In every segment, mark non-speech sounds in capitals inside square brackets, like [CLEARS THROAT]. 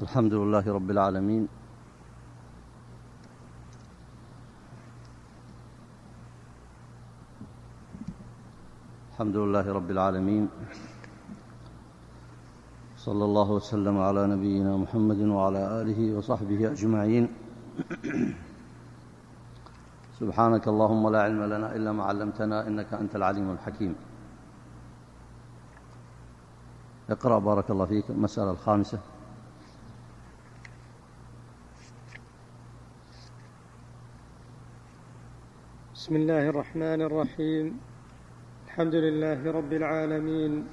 الحمد لله رب العالمين. الحمد لله رب العالمين. صلى الله وسلم على نبينا محمد وعلى آله وصحبه أجمعين. سبحانك اللهم لا علم لنا إلا ما علمتنا إنك أنت العليم الحكيم. اقرأ بارك الله فيك. المسألة الخامسة. بسم الله الرحمن الرحيم. الحمد لله رب العالمين.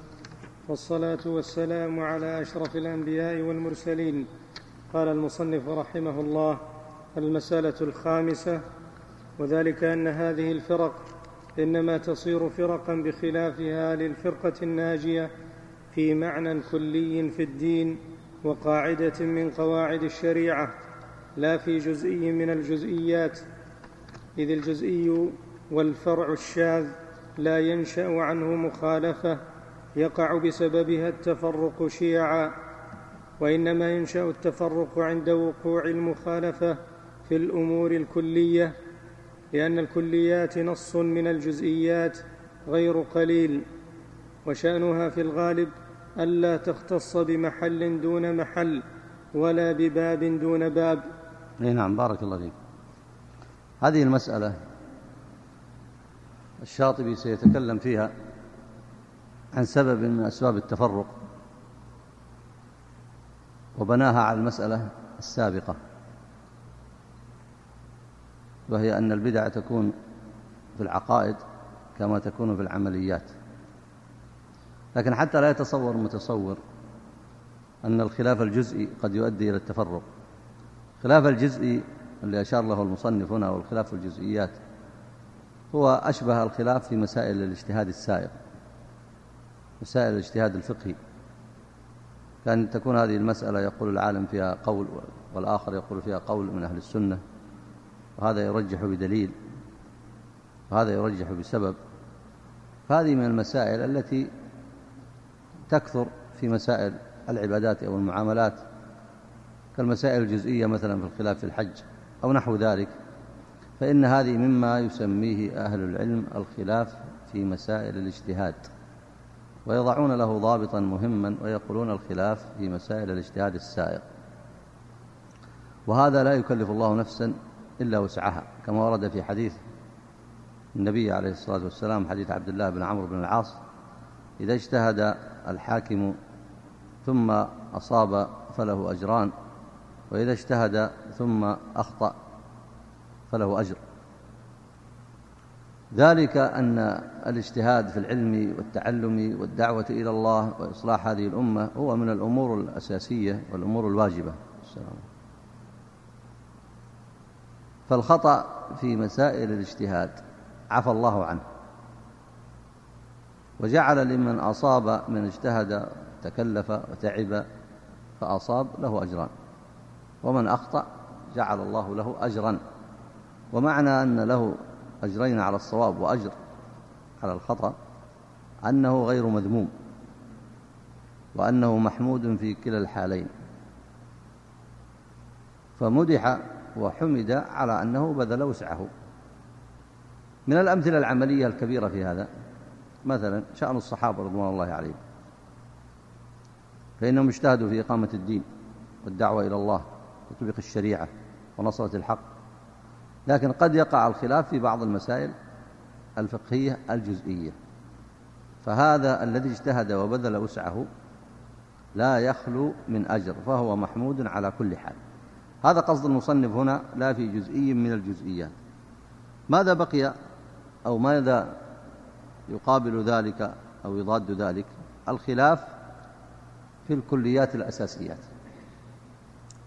والصلاة والسلام على أشرف الأنبياء والمرسلين. قال المصنف رحمه الله المسألة الخامسة وذلك أن هذه الفرق إنما تصير فرقا بخلافها للفرقة الناجية في معنى كلي في الدين وقاعدة من قواعد الشريعة لا في جزئي من الجزئيات. إذ الجزئي والفرع الشاذ لا ينشأ عنه مخالفة يقع بسببها التفرق شيعا وإنما ينشأ التفرق عند وقوع المخالفة في الأمور الكلية لأن الكليات نص من الجزئيات غير قليل وشأنها في الغالب ألا تختص بمحل دون محل ولا بباب دون باب. نعم بارك الله فيك. هذه المسألة الشاطبي سيتكلم فيها عن سبب من أسباب التفرق وبناها على المسألة السابقة وهي أن البدع تكون في العقائد كما تكون في العمليات. لكن حتى لا يتصور متصور أن الخلاف الجزئي قد يؤدي إلى التفرق. خلاف الجزئي اللي أشار له المصنف هنا والخلاف الجزئيات هو أشبه الخلاف في مسائل الاجتهاد السائق مسائل الاجتهاد الفقهي. كان تكون هذه المسألة يقول العالم فيها قول والآخر يقول فيها قول من أهل السنة وهذا يرجح بدليل وهذا يرجح بسبب. فهذه من المسائل التي تكثر في مسائل العبادات أو المعاملات كالمسائل الجزئية مثلا في الخلاف في الحج. أو نحو ذلك فإن هذه مما يسميه أهل العلم الخلاف في مسائل الاجتهاد ويضعون له ضابطا مهما ويقولون الخلاف في مسائل الاجتهاد السائق. وهذا لا يكلف الله نفسا إلا وسعها كما ورد في حديث النبي عليه الصلاة والسلام حديث عبد الله بن عمرو بن العاص إذا اجتهد الحاكم ثم أصاب فله أجران وإذا اجتهد ثم أخطأ فله أجر. ذلك أن الاجتهاد في العلم والتعلم والدعوة إلى الله وإصلاح هذه الأمة هو من الأمور الأساسية والأمور الواجبة. السلام. فالخطأ في مسائل الاجتهاد عفى الله عنه وجعل لمن أصاب من اجتهد تكلف وتعب فأصاب له أجران. ومن أخطأ جعل الله له أجرا. ومعنى أن له أجرين على الصواب وأجر على الخطأ أنه غير مذموم وأنه محمود في كلا الحالين. فمدح وحمد على أنه بذل وسعه. من الأمثلة العملية الكبيرة في هذا مثلا شأن الصحابة رضوان الله عليهم. فإنهم اجتهدوا في إقامة الدين والدعوة إلى الله. تطبيق الشريعة ونصرة الحق. لكن قد يقع الخلاف في بعض المسائل الفقهية الجزئية. فهذا الذي اجتهد وبذل وسعه لا يخلو من أجر فهو محمود على كل حال. هذا قصد المصنف هنا لا في جزئي من الجزئيات. ماذا بقي أو ماذا يقابل ذلك أو يضاد ذلك؟ الخلاف في الكليات الأساسيات.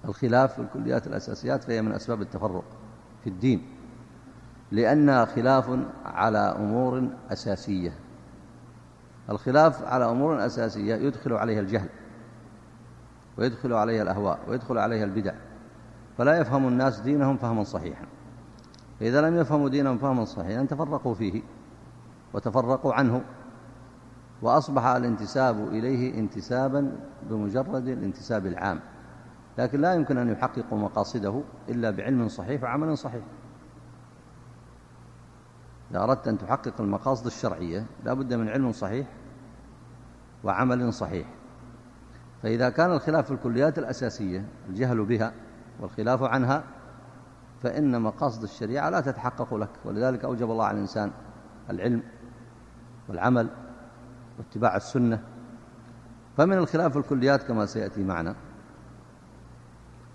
الخلاف في الكليات الأساسيات فهي من أسباب التفرق في الدين لأنها خلاف على أمور أساسية. الخلاف على أمور أساسية يدخل عليها الجهل ويدخل عليها الأهواء ويدخل عليها البدع. فلا يفهم الناس دينهم فهما صحيحا. فإذا لم يفهموا دينهم فهما صحيحا تفرقوا فيه وتفرقوا عنه. وأصبح الانتساب إليه انتسابا بمجرد الانتساب العام. لكن لا يمكن أن يحققوا مقاصده إلا بعلم صحيح وعمل صحيح. إذا أردت أن تحقق المقاصد الشرعية لا بد من علم صحيح وعمل صحيح. فإذا كان الخلاف في الكليات الأساسية الجهل بها والخلاف عنها فإن مقاصد الشريعة لا تتحقق لك. ولذلك أوجب الله على الإنسان العلم والعمل واتباع السنة. فمن الخلاف في الكليات كما سيأتي معنا.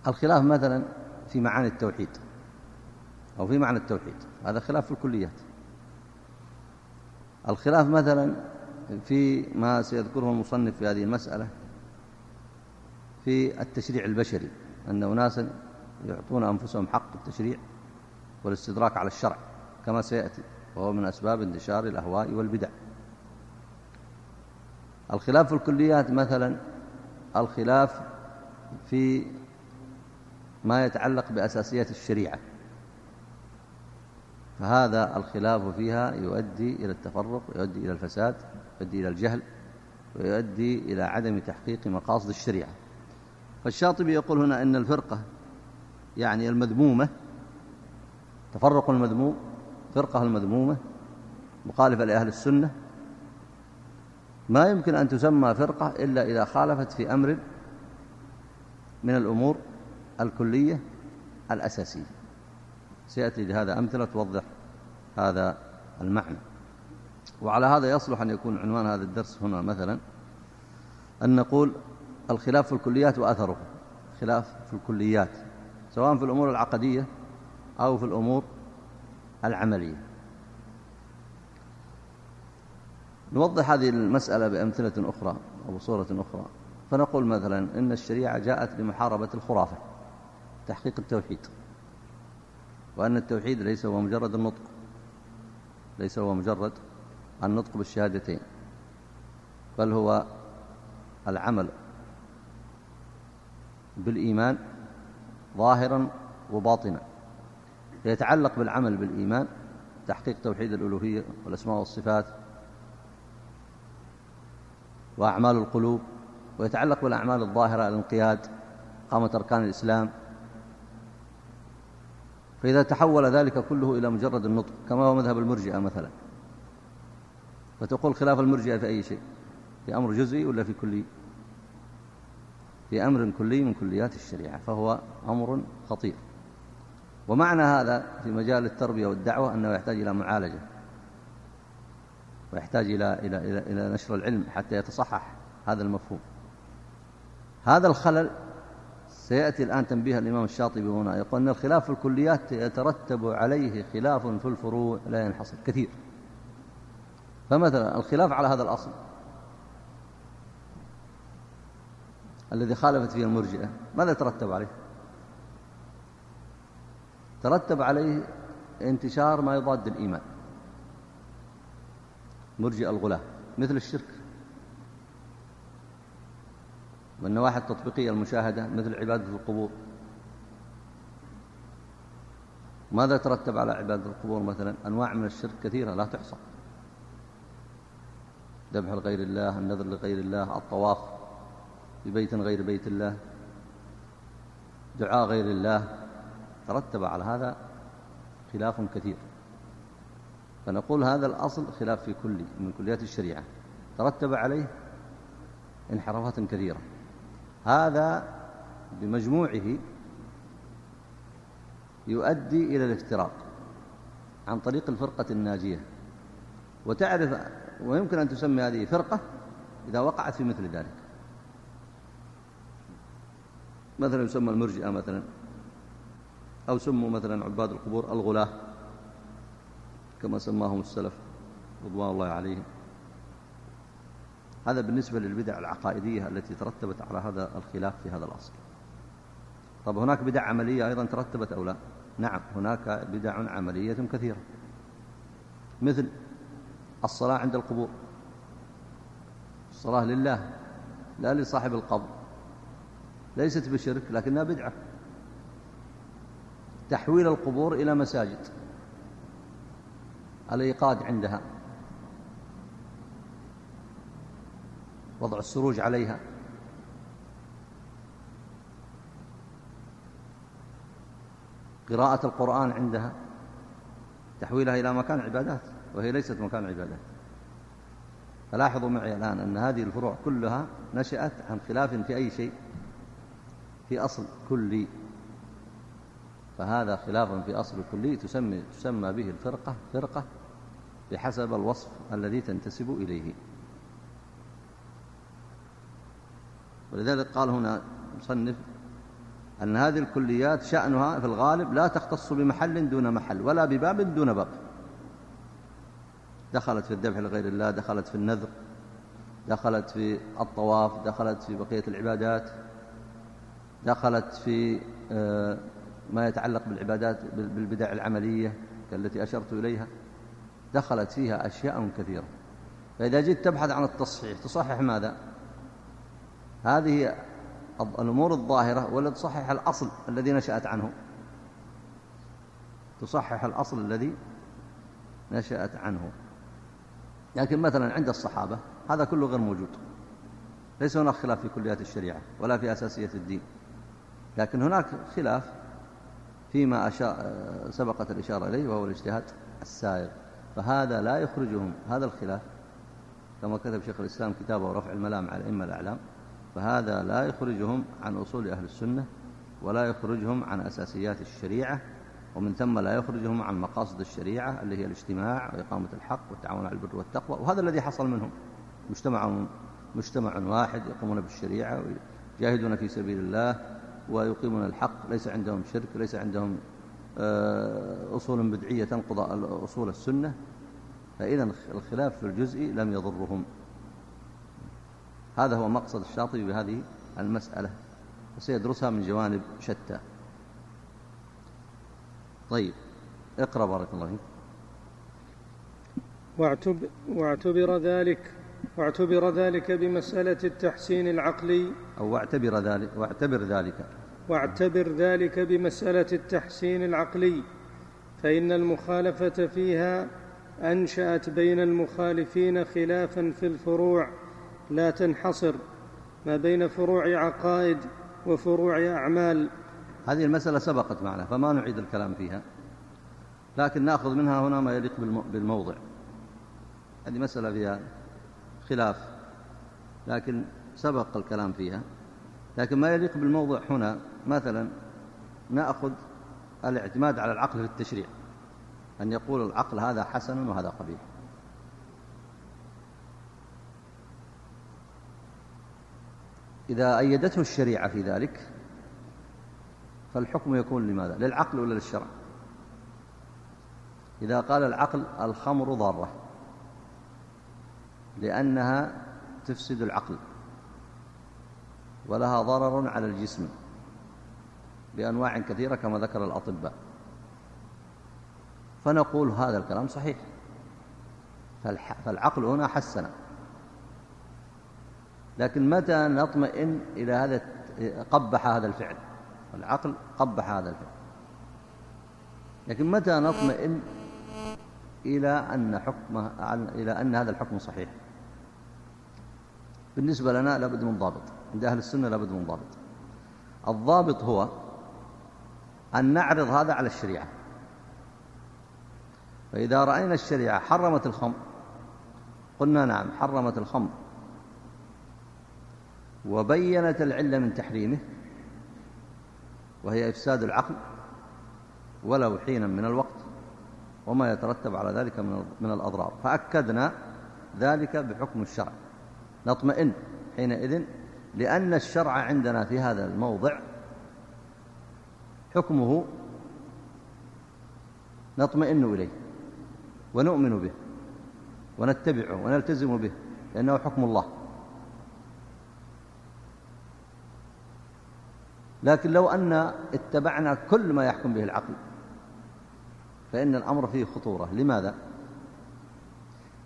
الخلاف مثلا في معاني التوحيد أو في معنى التوحيد هذا خلاف في الكليات. الخلاف مثلا في ما سيذكره المصنف في هذه المسألة في التشريع البشري أن أناسا يعطون أنفسهم حق التشريع والاستدراك على الشرع كما سيأتي وهو من أسباب انتشار الأهواء والبدع. الخلاف في الكليات مثلا الخلاف في ما يتعلق بأساسيات الشريعة. فهذا الخلاف فيها يؤدي إلى التفرق ويؤدي إلى الفساد يؤدي إلى الجهل ويؤدي إلى عدم تحقيق مقاصد الشريعة. فالشاطبي يقول هنا أن الفرقة يعني المذمومة تفرق المذموم فرقة المذمومة مخالفة لأهل السنة. ما يمكن أن تسمى فرقة إلا إذا خالفت في أمر من الأمور الكلية الأساسية. سيأتي لهذا أمثلة توضح هذا المعنى. وعلى هذا يصلح أن يكون عنوان هذا الدرس هنا مثلا أن نقول الخلاف في الكليات وأثره. خلاف في الكليات سواء في الأمور العقدية أو في الأمور العملية. نوضح هذه المسألة بأمثلة أخرى أو بصورة أخرى. فنقول مثلا إن الشريعة جاءت لمحاربة الخرافة. تحقيق التوحيد. وأن التوحيد ليس هو مجرد النطق ليس هو مجرد النطق بالشهادتين بل هو العمل بالإيمان ظاهرا وباطنا. فيتعلق بالعمل بالإيمان تحقيق توحيد الألوهية والأسماء والصفات وأعمال القلوب ويتعلق بالأعمال الظاهرة الانقياد قامة أركان الإسلام فإذا تحول ذلك كله إلى مجرد النطق كما هو مذهب المرجئة مثلا. فتقول خلاف المرجئة في أي شيء؟ في أمر جزئي ولا في كلي؟ في أمر كلي من كليات الشريعة فهو أمر خطير. ومعنى هذا في مجال التربية والدعوة أنه يحتاج إلى معالجة ويحتاج إلى, إلى, إلى, إلى نشر العلم حتى يتصحح هذا المفهوم. هذا الخلل سيأتي الآن تنبيه الإمام الشاطبي هنا. يقول أن الخلاف في الكليات يترتب عليه خلاف في الفروع لا ينحصر. كثير. فمثلا الخلاف على هذا الأصل الذي خالفت فيه المرجئة ماذا ترتب عليه؟ ترتب عليه انتشار ما يضاد الإيمان. مرجئ الغلاة مثل الشرك. والنواحي التطبيقية المشاهدة مثل عبادة القبور. ماذا ترتب على عبادة القبور مثلا؟ أنواع من الشرك كثيرة لا تحصى. ذبح لغير الله النذر لغير الله الطواف ببيت غير بيت الله دعاء غير الله. ترتب على هذا خلاف كثير. فنقول هذا الأصل خلاف في كل من كليات الشريعة. ترتب عليه انحرافات كثيرة. هذا بمجموعه يؤدي إلى الافتراق عن طريق الفرقة الناجية. وتعرف ويمكن أن تسمي هذه فرقة إذا وقعت في مثل ذلك. مثلا يسمى المرجئة مثلا أو سموا مثلا عباد القبور الغلاة كما سماهم السلف رضوان الله عليهم. هذا بالنسبة للبدع العقائدية التي ترتبت على هذا الخلاف في هذا الأصل. طب هناك بدع عملية أيضا ترتبت أو لا؟ نعم هناك بدع عملية كثيرة. مثل الصلاة عند القبور. الصلاة لله لا لصاحب القبر. ليست بشرك لكنها بدعة. تحويل القبور إلى مساجد. الإيقاد عندها. وضع السروج عليها. قراءة القرآن عندها تحويلها إلى مكان عبادات وهي ليست مكان عبادات. فلاحظوا معي الآن أن هذه الفروع كلها نشأت عن خلاف في أي شيء في أصل كلي. فهذا خلاف في أصل كلي تسمى, تسمى به الفرقة فرقة بحسب الوصف الذي تنتسب إليه. ولذلك قال هنا مصنف أن هذه الكليات شأنها في الغالب لا تختص بمحل دون محل ولا بباب دون باب. دخلت في الذبح لغير الله دخلت في النذر دخلت في الطواف دخلت في بقية العبادات دخلت في آه، ما يتعلق بالعبادات بالبدع العملية التي أشرت إليها. دخلت فيها أشياء كثيرة. فإذا جئت تبحث عن التصحيح تصحح ماذا؟ هذه الأمور الظاهرة ولا تصحح الأصل الذي نشأت عنه؟ تصحح الأصل الذي نشأت عنه. لكن مثلا عند الصحابة هذا كله غير موجود. ليس هناك خلاف في كليات الشريعة ولا في أساسية الدين. لكن هناك خلاف فيما سبقت الإشارة إليه وهو الاجتهاد السائر فهذا لا يخرجهم هذا الخلاف كما كتب شيخ الإسلام كتابه رفع الملام على الأئمة الأعلام. فهذا لا يخرجهم عن أصول أهل السنة ولا يخرجهم عن أساسيات الشريعة ومن ثم لا يخرجهم عن مقاصد الشريعة اللي هي الاجتماع وإقامة الحق والتعاون على البر والتقوى وهذا الذي حصل منهم. مجتمع مجتمع واحد يقومون بالشريعة ويجاهدون في سبيل الله ويقيمون الحق ليس عندهم شرك ليس عندهم آه، أصول بدعية تنقض أصول السنة فإذا الخلاف في الجزء لم يضرهم. هذا هو مقصد الشاطبي بهذه المسألة وسيدرسها من جوانب شتى. طيب اقرأ بارك الله فيك. واعتبر, واعتبر ذلك واعتبر ذلك بمسألة التحسين العقلي. أو واعتبر ذلك واعتبر ذلك. واعتبر ذلك بمسألة التحسين العقلي. فإن المخالفة فيها أنشأت بين المخالفين خلافا في الفروع. لا تنحصر ما بين فروع عقائد وفروع أعمال. هذه المسألة سبقت معنا فما نعيد الكلام فيها لكن نأخذ منها هنا ما يليق بالموضع. هذه مسألة فيها خلاف لكن سبق الكلام فيها. لكن ما يليق بالموضع هنا مثلا نأخذ الاعتماد على العقل في التشريع أن يقول العقل هذا حسن وهذا قبيح. إذا أيدته الشريعة في ذلك فالحكم يكون لماذا؟ للعقل ولا للشرع؟ إذا قال العقل الخمر ضارة لأنها تفسد العقل ولها ضرر على الجسم بأنواع كثيرة كما ذكر الأطباء. فنقول هذا الكلام صحيح. فالعقل هنا حسن. لكن متى نطمئن إلى هذا قبح هذا الفعل؟ العقل قبح هذا الفعل. لكن متى نطمئن إلى أن حكم إلى أن هذا الحكم صحيح؟ بالنسبة لنا لابد من ضابط. عند أهل السنة لابد من ضابط. الضابط هو أن نعرض هذا على الشريعة. فإذا رأينا الشريعة حرمت الخمر قلنا نعم حرمت الخمر. وبينت العلة من تحريمه وهي إفساد العقل ولو حينا من الوقت وما يترتب على ذلك من الأضرار. فأكدنا ذلك بحكم الشرع. نطمئن حينئذ لأن الشرع عندنا في هذا الموضع حكمه نطمئن إليه ونؤمن به ونتبعه ونلتزم به لأنه حكم الله. لكن لو أن اتبعنا كل ما يحكم به العقل فإن الأمر فيه خطورة. لماذا؟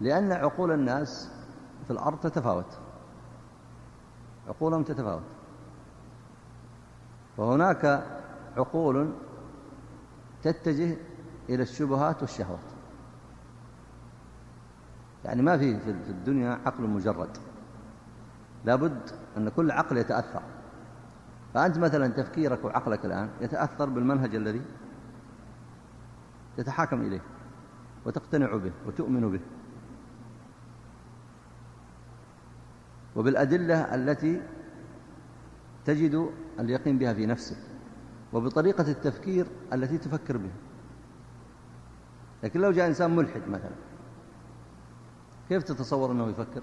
لأن عقول الناس في الأرض تتفاوت. عقولهم تتفاوت. فهناك عقول تتجه إلى الشبهات والشهوات. يعني ما في في الدنيا عقل مجرد. لابد أن كل عقل يتأثر. فأنت مثلا تفكيرك وعقلك الآن يتأثر بالمنهج الذي تتحاكم إليه وتقتنع به وتؤمن به. وبالأدلة التي تجد اليقين بها في نفسك وبطريقة التفكير التي تفكر بها. لكن لو جاء إنسان ملحد مثلا كيف تتصور أنه يفكر؟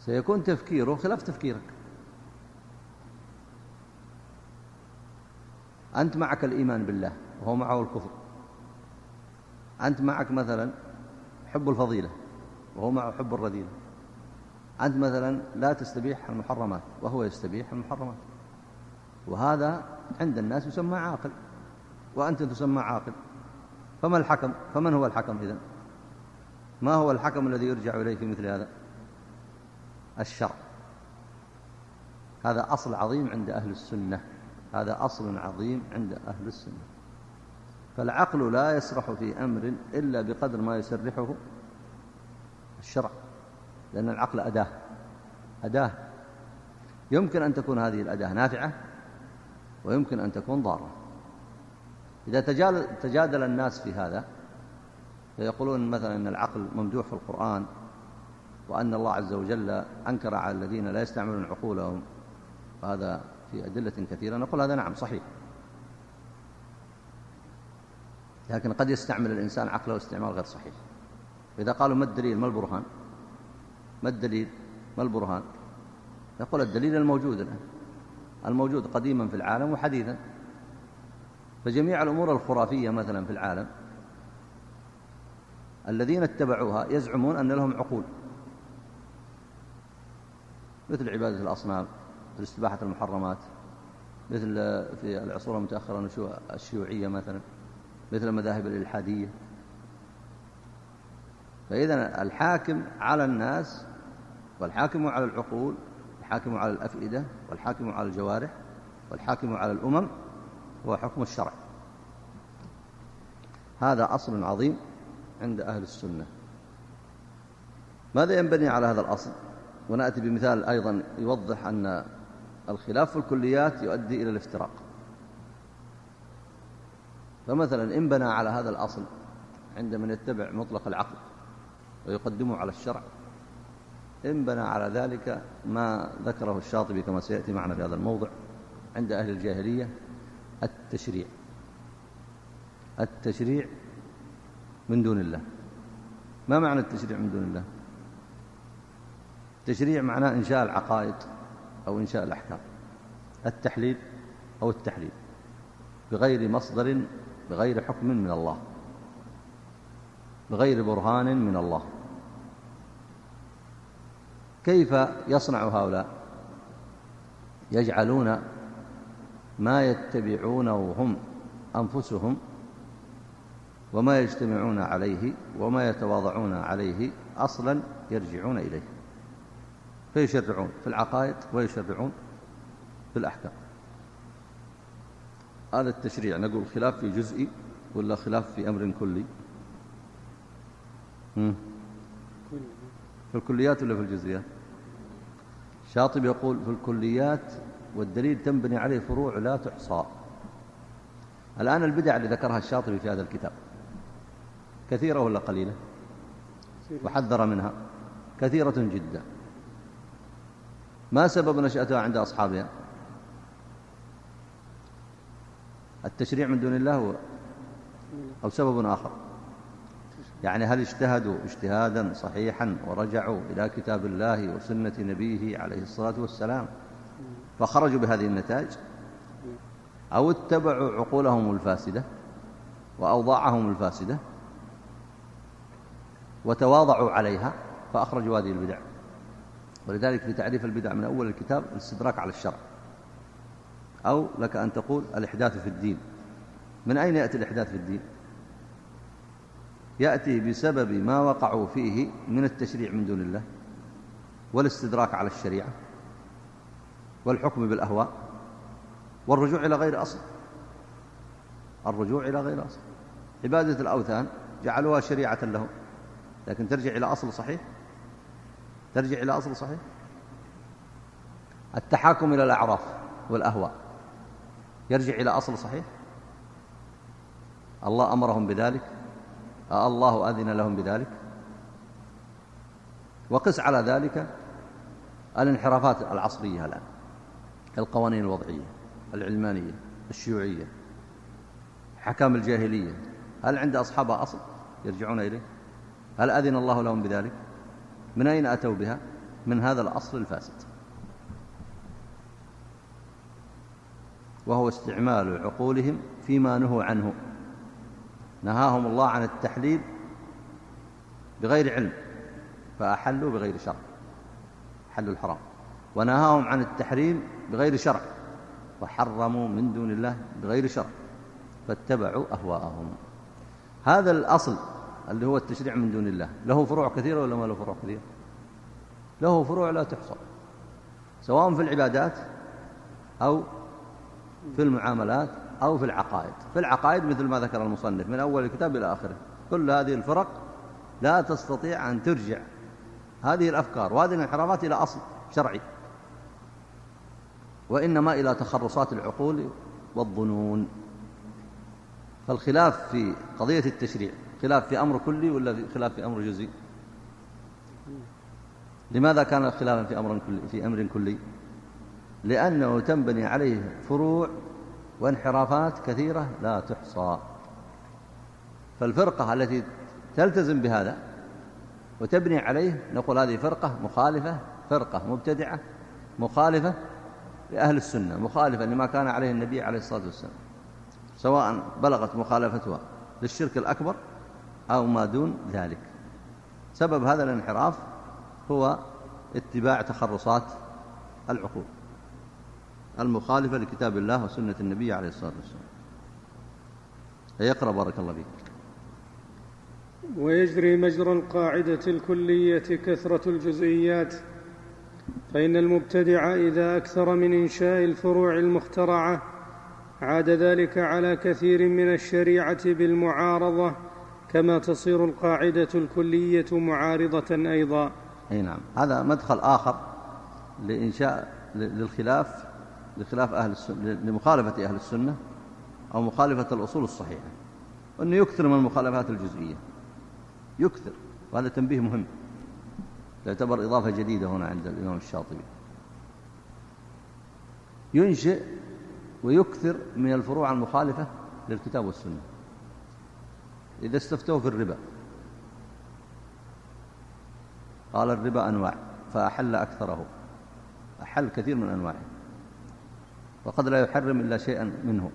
سيكون تفكيره خلاف تفكيرك. أنت معك الإيمان بالله وهو معه الكفر. أنت معك مثلا حب الفضيلة وهو معه حب الرذيلة. أنت مثلا لا تستبيح المحرمات وهو يستبيح المحرمات. وهذا عند الناس يسمى عاقل وأنت تسمى عاقل. فما الحكم؟ فمن هو الحكم إذن؟ ما هو الحكم الذي يرجع إليه في مثل هذا؟ الشرع. هذا أصل عظيم عند أهل السنة. هذا أصل عظيم عند أهل السنة. فالعقل لا يسرح في أمر إلا بقدر ما يسرحه الشرع لأن العقل أداة أداة. يمكن أن تكون هذه الأداة نافعة ويمكن أن تكون ضارة. إذا تجادل الناس في هذا فيقولون مثلا أن العقل ممدوح في القرآن وأن الله عز وجل أنكر على الذين لا يستعملون عقولهم وهذا في أدلة كثيرة نقول هذا نعم صحيح. لكن قد يستعمل الإنسان عقله استعمال غير صحيح. إذا قالوا ما الدليل؟ ما البرهان؟ ما الدليل؟ ما البرهان؟ يقول الدليل الموجود الآن. الموجود قديما في العالم وحديثا. فجميع الأمور الخرافية مثلا في العالم الذين اتبعوها يزعمون أن لهم عقول. مثل عبادة الأصنام. مثل استباحة المحرمات مثل في العصور المتأخرة الشيوعية مثلا مثل المذاهب الإلحادية. فإذا الحاكم على الناس والحاكم على العقول الحاكم على الأفئدة والحاكم على الجوارح والحاكم على الأمم هو حكم الشرع. هذا أصل عظيم عند أهل السنة. ماذا ينبني على هذا الأصل؟ ونأتي بمثال أيضا يوضح أن الخلاف في الكليات يؤدي إلى الافتراق. فمثلا إن بنى على هذا الأصل عند من يتبع مطلق العقل ويقدمه على الشرع إن بنى على ذلك ما ذكره الشاطبي كما سيأتي معنا في هذا الموضع عند أهل الجاهلية التشريع. التشريع من دون الله. ما معنى التشريع من دون الله؟ التشريع معناه إنشاء العقائد أو إنشاء الأحكام. التحليل أو التحليل بغير مصدر بغير حكم من الله. بغير برهان من الله. كيف يصنع هؤلاء؟ يجعلون ما يتبعونه هم أنفسهم وما يجتمعون عليه وما يتواضعون عليه أصلا يرجعون إليه. فيشرعون في العقائد ويشرعون في الأحكام. هذا التشريع نقول خلاف في جزئي ولا خلاف في أمر كلي؟ في الكليات ولا في الجزئيات؟ شاطب يقول في الكليات والدليل تنبني عليه فروع لا تحصى. الآن البدع اللي ذكرها الشاطبي في هذا الكتاب كثيرة ولا قليلة؟ وحذر منها. كثيرة جدا. ما سبب نشأتها عند أصحابها؟ التشريع من دون الله أو سبب آخر؟ يعني هل اجتهدوا اجتهادا صحيحا ورجعوا إلى كتاب الله وسنة نبيه عليه الصلاة والسلام فخرجوا بهذه النتائج؟ أو اتبعوا عقولهم الفاسدة وأوضاعهم الفاسدة وتواضعوا عليها فأخرجوا هذه البدع؟ ولذلك في تعريف البدع من أول الكتاب الاستدراك على الشرع. أو لك أن تقول الإحداث في الدين. من أين يأتي الإحداث في الدين؟ يأتي بسبب ما وقعوا فيه من التشريع من دون الله والاستدراك على الشريعة والحكم بالأهواء والرجوع إلى غير أصل. الرجوع إلى غير أصل. عبادة الأوثان جعلوها شريعة لهم لكن ترجع إلى أصل صحيح؟ ترجع إلى أصل صحيح؟ التحاكم إلى الأعراف والأهواء. يرجع إلى أصل صحيح؟ الله أمرهم بذلك. الله أذن لهم بذلك. وقس على ذلك الانحرافات العصرية الآن القوانين الوضعية العلمانية الشيوعية حكام الجاهلية. هل عند أصحابها أصل يرجعون إليه؟ هل أذن الله لهم بذلك؟ من أين أتوا بها؟ من هذا الأصل الفاسد. وهو استعمال عقولهم فيما نهوا عنه. نهاهم الله عن التحليل بغير علم فأحلوا بغير شرع حلوا الحرام. ونهاهم عن التحريم بغير شرع وحرموا من دون الله بغير شرع فاتبعوا أهواءهم. هذا الأصل اللي هو التشريع من دون الله. له فروع كثيرة ولا ما له فروع كثيرة؟ له فروع لا تحصى سواء في العبادات أو في المعاملات أو في العقائد. في العقائد مثل ما ذكر المصنف من أول الكتاب إلى آخره. كل هذه الفرق لا تستطيع أن ترجع. هذه الأفكار وهذه الانحرافات إلى أصل شرعي. وإنما إلى تخرصات العقول والظنون. فالخلاف في قضية التشريع خلاف في أمر كلي ولا خلاف في أمر جزئي؟ لماذا كان خلافا في أمر كلي في أمر كلي؟ لأنه تنبني عليه فروع وانحرافات كثيرة لا تحصى. فالفرقة التي تلتزم بهذا وتبني عليه نقول هذه فرقة مخالفة فرقة مبتدعة مخالفة لأهل السنة مخالفة لما كان عليه النبي عليه الصلاة والسلام سواء بلغت مخالفتها للشرك الأكبر أو ما دون ذلك. سبب هذا الانحراف هو اتباع تخرصات العقول المخالفة لكتاب الله وسنة النبي عليه الصلاة والسلام. يقرأ بارك الله فيك. ويجري مجرى القاعدة الكلية كثرة الجزئيات فإن المبتدع إذا أكثر من إنشاء الفروع المخترعة عاد ذلك على كثير من الشريعة بالمعارضة كما تصير القاعدة الكلية معارضة أيضا. أي نعم. هذا مدخل آخر لإنشاء للخلاف لخلاف أهل السنة لمخالفة أهل السنة أو مخالفة الأصول الصحيحة. وأنه يكثر من المخالفات الجزئية. يكثر. وهذا تنبيه مهم. تعتبر إضافة جديدة هنا عند الإمام الشاطبي. ينشئ ويكثر من الفروع المخالفة للكتاب والسنة. إذا استفتوا في الربا. قال الربا أنواع فأحل أكثره. أحل كثير من أنواعه. وقد لا يحرم إلا شيئا منه.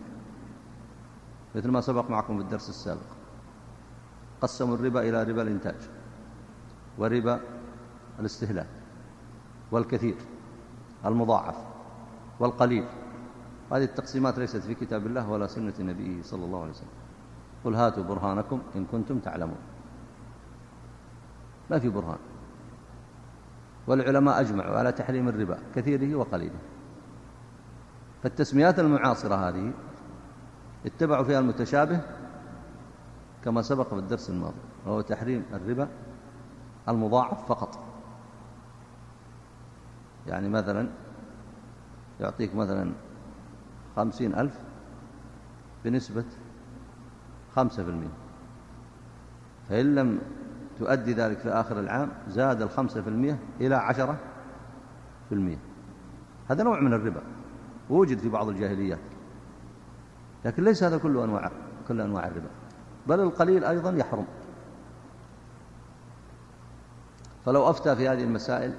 مثل ما سبق معكم في الدرس السابق. قسموا الربا إلى ربا الإنتاج وربا الاستهلاك والكثير المضاعف والقليل. هذه التقسيمات ليست في كتاب الله ولا سنة نبيه صلى الله عليه وسلم. قل هاتوا برهانكم إن كنتم تعلمون. ما في برهان. والعلماء أجمعوا على تحريم الربا كثيره وقليله. فالتسميات المعاصرة هذه اتبعوا فيها المتشابه كما سبق في الدرس الماضي وهو تحريم الربا المضاعف فقط. يعني مثلا يعطيك مثلا خمسين ألف بنسبة خمسة في المئة فإن لم تؤدي ذلك في آخر العام زاد الخمسة في المئة إلى عشرة في المئة هذا نوع من الربا ووجد في بعض الجاهليات. لكن ليس هذا كل أنواع كل أنواع الربا. بل القليل أيضا يحرم. فلو أفتى في هذه المسائل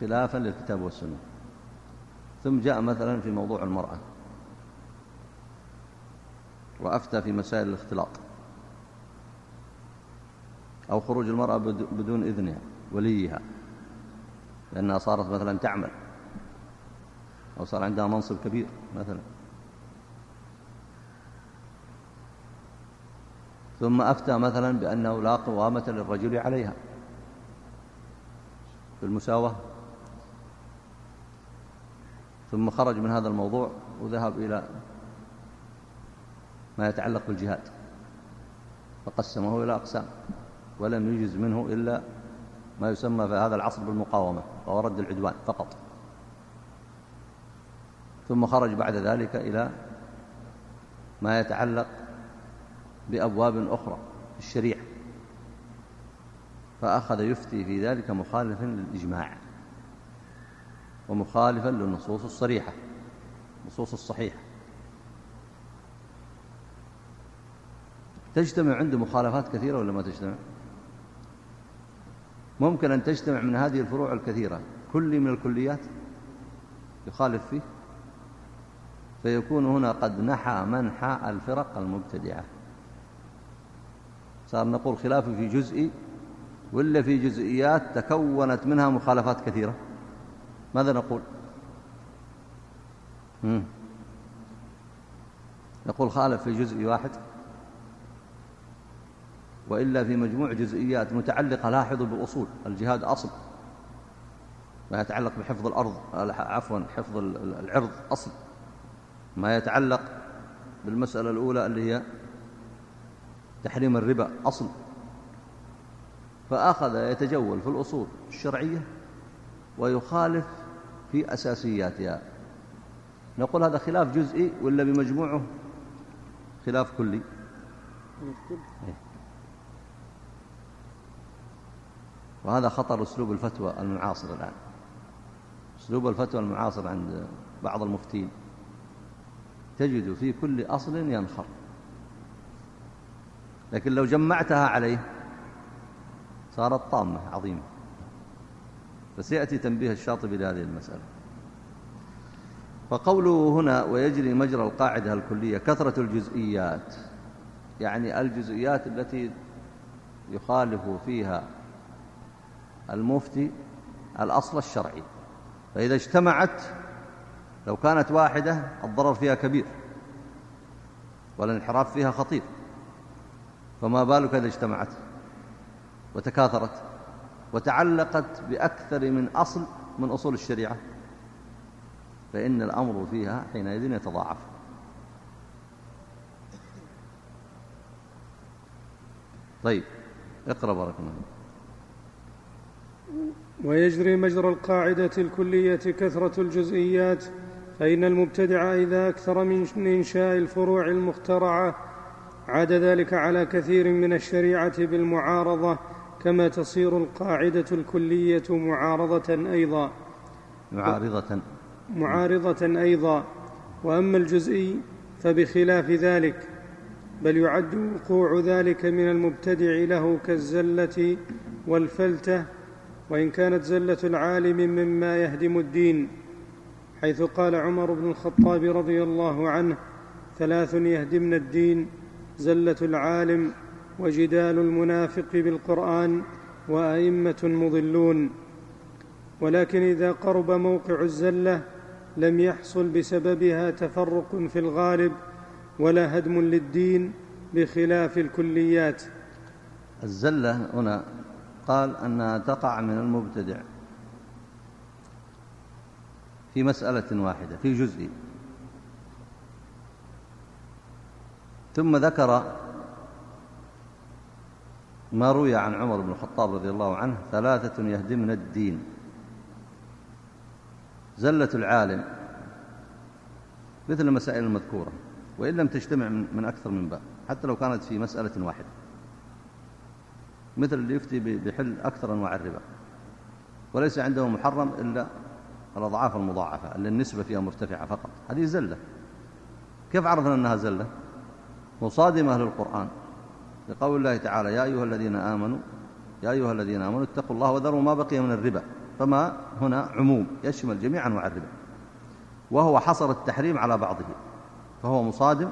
خلافا للكتاب والسنة. ثم جاء مثلا في موضوع المرأة. وأفتى في مسائل الاختلاط. أو خروج المرأة بدون إذنها وليها. لأنها صارت مثلا تعمل. أو صار عندها منصب كبير مثلا. ثم أفتى مثلا بأنه لا قوامة للرجل عليها. في المساواة. ثم خرج من هذا الموضوع وذهب إلى ما يتعلق بالجهاد. فقسمه إلى أقسام ولم يجز منه إلا ما يسمى في هذا العصر بالمقاومة وهو رد العدوان فقط. ثم خرج بعد ذلك إلى ما يتعلق بأبواب أخرى في الشريعة. فأخذ يفتي في ذلك مخالفا للإجماع ومخالفا للنصوص الصريحة النصوص الصحيحة. تجتمع عنده مخالفات كثيرة ولا ما تجتمع؟ ممكن أن تجتمع من هذه الفروع الكثيرة. كل من الكليات يخالف فيه فيكون هنا قد نحى منحى الفرق المبتدعة. صار نقول خلافه في جزئي ولا في جزئيات تكونت منها مخالفات كثيرة؟ ماذا نقول؟ مم. نقول خالف في جزء واحد. وإلا في مجموع جزئيات متعلقة لاحظوا بالأصول الجهاد أصل. ما يتعلق بحفظ الأرض عفوا حفظ العرض أصل. ما يتعلق بالمسألة الأولى اللي هي تحريم الربا أصل. فأخذ يتجول في الأصول الشرعية ويخالف في أساسياتها. نقول هذا خلاف جزئي ولا بمجموعه؟ خلاف كلي إيه. وهذا خطر أسلوب الفتوى المعاصر الآن. أسلوب الفتوى المعاصر عند بعض المفتين. تجد في كل أصل ينخر. لكن لو جمعتها عليه صارت طامة عظيمة. فسيأتي تنبيه الشاطبي لهذه المسألة. فقوله هنا ويجري مجرى القاعدة الكلية كثرة الجزئيات. يعني الجزئيات التي يخالف فيها المفتي الأصل الشرعي. فإذا اجتمعت لو كانت واحدة الضرر فيها كبير والانحراف فيها خطير. فما بالك إذا اجتمعت وتكاثرت وتعلقت بأكثر من أصل من أصول الشريعة؟ فإن الأمر فيها حينئذ يتضاعف. طيب اقرأ بارك الله ويجري مجرى القاعدة الكلية كثرة الجزئيات فإن المبتدع إذا أكثر من إنشاء الفروع المخترعة عاد ذلك على كثير من الشريعة بالمعارضة كما تصير القاعدة الكلية معارضة أيضا. معارضة. معارضة أيضا. وأما الجزئي فبخلاف ذلك بل يعد وقوع ذلك من المبتدع له كالزلة والفلتة وإن كانت زلة العالم مما يهدم الدين حيث قال عمر بن الخطاب رضي الله عنه ثلاث يهدمن الدين زلة العالم وجدال المنافق بالقرآن وأئمة مضلون. ولكن إذا قرب موقع الزلة لم يحصل بسببها تفرق في الغالب ولا هدم للدين بخلاف الكليات. الزلة هنا قال أنها تقع من المبتدع في مسألة واحدة في جزء. ثم ذكر ما روي عن عمر بن الخطاب رضي الله عنه ثلاثة يهدمن الدين. زلة العالم مثل المسائل المذكورة وإن لم تجتمع من أكثر من باب حتى لو كانت في مسألة واحدة. مثل اللي يفتي بحل أكثر أنواع الربا. وليس عنده محرم إلا الأضعاف المضاعفة اللي النسبة فيها مرتفعة فقط. هذه زلة. كيف عرفنا أنها زلة؟ مصادمة للقرآن لقول الله تعالى يا أيها الذين آمنوا يا أيها الذين آمنوا اتقوا الله وذروا ما بقي من الربا. فما هنا عموم يشمل جميع أنواع الربا. وهو حصر التحريم على بعضه فهو مصادم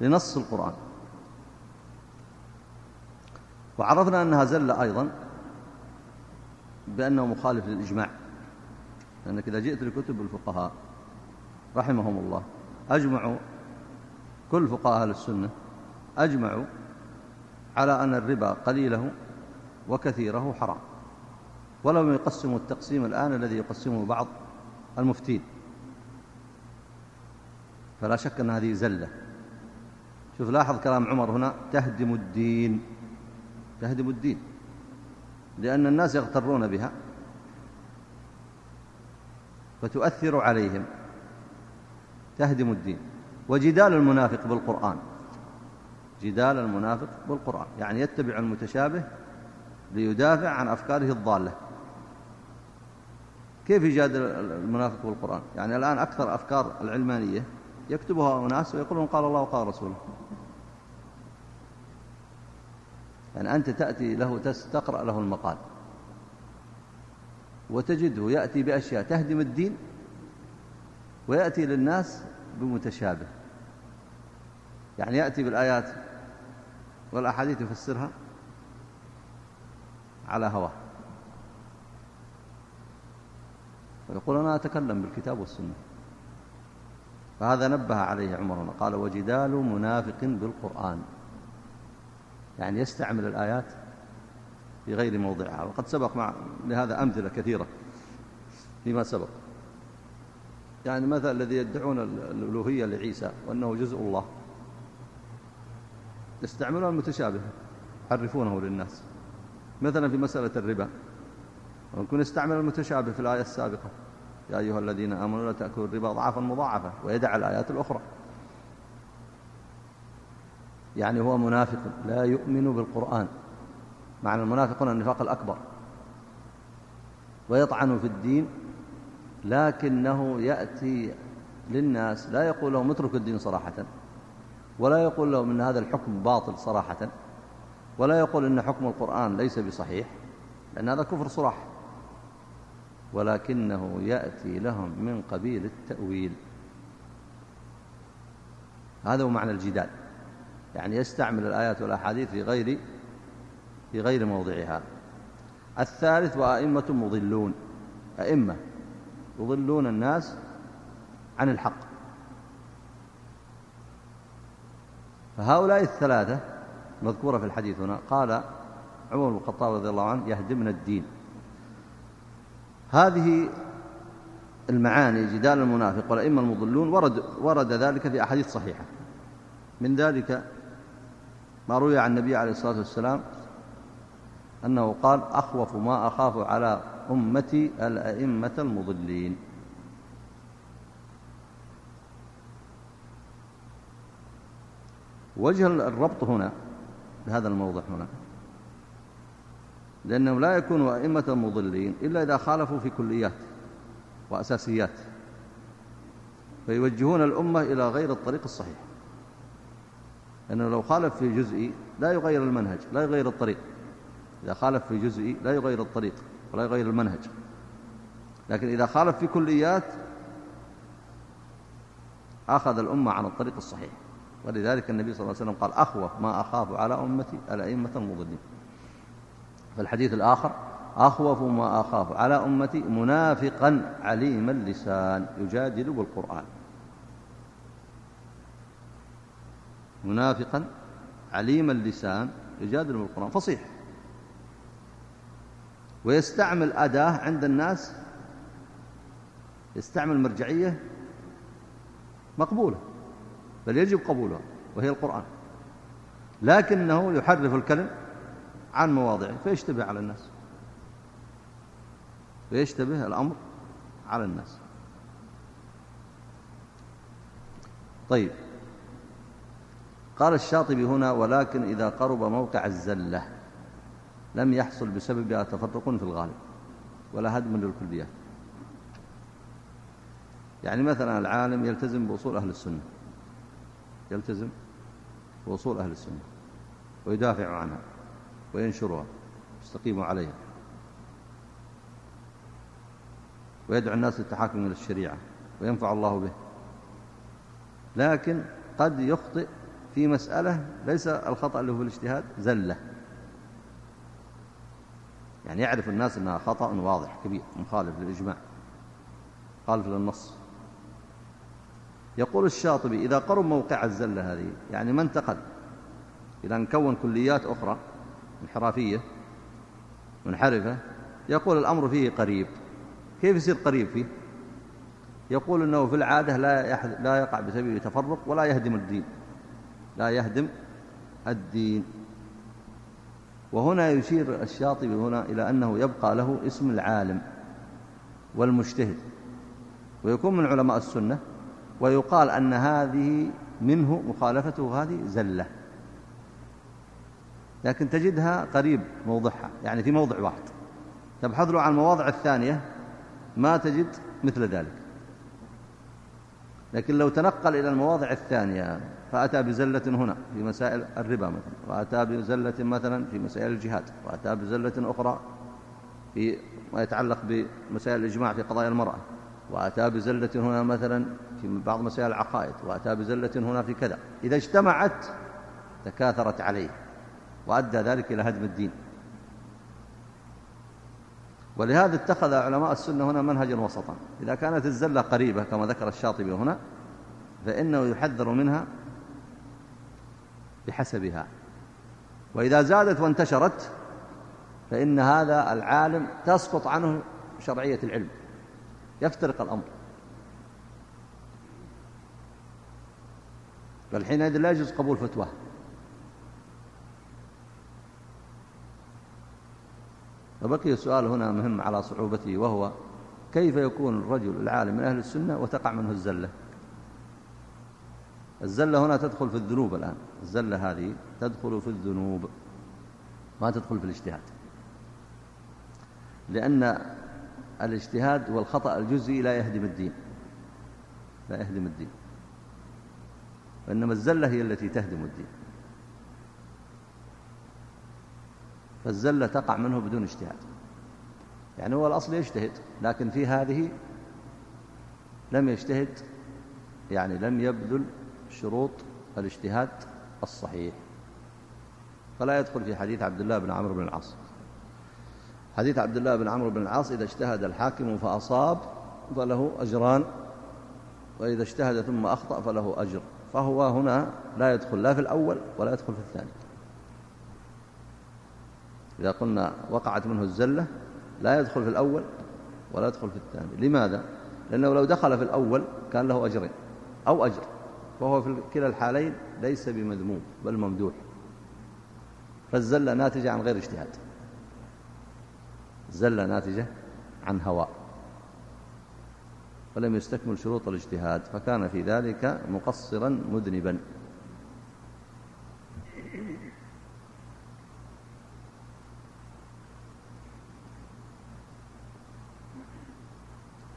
لنص القرآن. وعرفنا أنها زلة أيضا بأنه مخالف للإجماع لأنك إذا جئت لكتب الفقهاء رحمهم الله أجمعوا كل فقهاء أهل السنة أجمعوا على أن الربا قليله وكثيره حرام. ولم يقسموا التقسيم الآن الذي يقسمه بعض المفتين. فلا شك أن هذه زلة. شوف لاحظ كلام عمر هنا تهدم الدين. تهدم الدين لأن الناس يغترون بها فتؤثر عليهم تهدم الدين. وجدال المنافق بالقرآن جدال المنافق بالقرآن يعني يتبع المتشابه ليدافع عن أفكاره الضالة. كيف يجادل المنافق بالقرآن؟ يعني الآن أكثر أفكار العلمانية يكتبها أناس ويقولون قال الله وقال رسوله. يعني أنت تأتي له تقرأ له المقال. وتجده يأتي بأشياء تهدم الدين ويأتي للناس بمتشابه. يعني يأتي بالآيات والأحاديث يفسرها على هواه. ويقول أنا أتكلم بالكتاب والسنة. فهذا نبه عليه عمر قال وجدال منافق بالقرآن. يعني يستعمل الآيات في غير موضعها. وقد سبق مع لهذا أمثلة كثيرة فيما سبق. يعني مثل الذي يدعون الألوهية لعيسى وأنه جزء الله. يستعملون المتشابه يحرفونه للناس. مثلا في مسألة الربا. ونكون يستعمل المتشابه في الآية السابقة. يا أيها الذين آمنوا لا تأكلوا الربا ضعفا مضاعفة ويدع الآيات الأخرى. يعني هو منافق لا يؤمن بالقرآن معنى المنافقون النفاق الأكبر. ويطعن في الدين لكنه يأتي للناس لا يقول لهم اتركوا الدين صراحة ولا يقول لهم أن هذا الحكم باطل صراحة ولا يقول أن حكم القرآن ليس بصحيح لأن هذا كفر صراح ولكنه يأتي لهم من قبيل التأويل. هذا هو معنى الجدال. يعني يستعمل الآيات والأحاديث في غير في غير موضعها. الثالث وأئمة مضلون. أئمة يضلون الناس عن الحق. فهؤلاء الثلاثة مذكورة في الحديث هنا. قال عمر بن الخطاب رضي الله عنه يهدمنا الدين. هذه المعاني جدال المنافق والأئمة المضلون ورد, ورد ذلك في أحاديث صحيحة. من ذلك ما روي عن النبي عليه الصلاة والسلام أنه قال أخوف ما أخاف على أمتي الأئمة المضلين. وجه الربط هنا بهذا الموضع هنا لأنه لا يكون أئمة مضلين إلا إذا خالفوا في كليات وأساسيات فيوجهون الأمة إلى غير الطريق الصحيح. لأنه لو خالف في جزئي لا يغير المنهج لا يغير الطريق. إذا خالف في جزئي لا يغير الطريق ولا يغير المنهج. لكن إذا خالف في كليات أخذ الأمة عن الطريق الصحيح. ولذلك النبي صلى الله عليه وسلم قال أخوف ما أخاف على أمتي ألأئمة المضلين في الحديث الآخر أخوف ما أخاف على أمتي منافقا عليم اللسان. يجادل بالقرآن. منافقا عليم اللسان يجادل بالقرآن فصيح. ويستعمل أداة عند الناس يستعمل مرجعية مقبولة بل يجب قبولها وهي القرآن. لكنه يحرف الكلم عن مواضعه فيشتبه على الناس. فيشتبه الأمر على الناس. طيب. قال الشاطبي هنا ولكن إذا قرب موقع الزلة لم يحصل بسببها تفرق في الغالب ولا هدم للكليات يعني مثلا العالم يلتزم بأصول أهل السنة يلتزم بأصول أهل السنة ويدافع عنها وينشرها يستقيم عليها ويدعو الناس للتحاكم إلى الشريعة وينفع الله به. لكن قد يخطئ في مسألة ليس الخطأ له في الاجتهاد زلة. يعني يعرف الناس أنها خطأ واضح كبير مخالف للإجماع خالف للنص. يقول الشاطبي إذا قرب موقع الزلة هذه يعني ما انتقل؟ إلى أن كون كليات أخرى انحرافية منحرفة يقول الأمر فيه قريب. كيف يصير قريب فيه؟ يقول أنه في العادة لا, لا يقع بسبب تفرق ولا يهدم الدين. لا يهدم الدين. وهنا يشير الشاطبي هنا إلى أنه يبقى له اسم العالم والمجتهد. ويكون من علماء السنة ويقال أن هذه منه مخالفته هذه زلة. لكن تجدها قريب موضعها يعني في موضع واحد. تبحث له عن المواضع الثانية ما تجد مثل ذلك. لكن لو تنقل إلى المواضع الثانية فأتى بزلة هنا في مسائل الربا مثلا وأتى بزلة مثلا في مسائل الجهاد وأتى بزلة أخرى في ما يتعلق بمسائل الإجماع في قضايا المرأة وأتى بزلة هنا مثلا في بعض مسائل العقائد وأتى بزلة هنا في كذا. إذا اجتمعت تكاثرت عليه وأدى ذلك إلى هدم الدين. ولهذا اتخذ علماء السنة هنا منهجا وسطا. إذا كانت الزلة قريبة كما ذكر الشاطبي هنا فإنه يحذر منها بحسبها. وإذا زادت وانتشرت فإن هذا العالم تسقط عنه شرعية العلم. يفترق الأمر. بل حينئذ لا يجوز قبول فتواه فبقي السؤال هنا مهم على صعوبته وهو كيف يكون الرجل العالم من أهل السنة وتقع منه الزلة؟ الزلة هنا تدخل في الذنوب الآن. الزلة هذه تدخل في الذنوب ما تدخل في الاجتهاد. لأن الاجتهاد والخطأ الجزئي لا يهدم الدين. لا يهدم الدين. وإنما الزلة هي التي تهدم الدين. فالزلة تقع منه بدون اجتهاد. يعني هو الأصل يجتهد لكن في هذه لم يجتهد يعني لم يبذل شروط الاجتهاد الصحيح. فلا يدخل في حديث عبد الله بن عمرو بن العاص. حديث عبد الله بن عمرو بن العاص إذا اجتهد الحاكم فأصاب فله أجران وإذا اجتهد ثم أخطأ فله أجر. فهو هنا لا يدخل لا في الأول ولا يدخل في الثاني. إذا قلنا وقعت منه الزلة لا يدخل في الأول ولا يدخل في الثاني. لماذا؟ لأنه لو دخل في الأول كان له أجرين أو أجر. فهو في كلا الحالين ليس بمذموم بل ممدوح. فالزلة ناتجة عن غير اجتهاد. زلة ناتجة عن هواء. ولم يستكمل شروط الاجتهاد فكان في ذلك مقصرا مذنبا.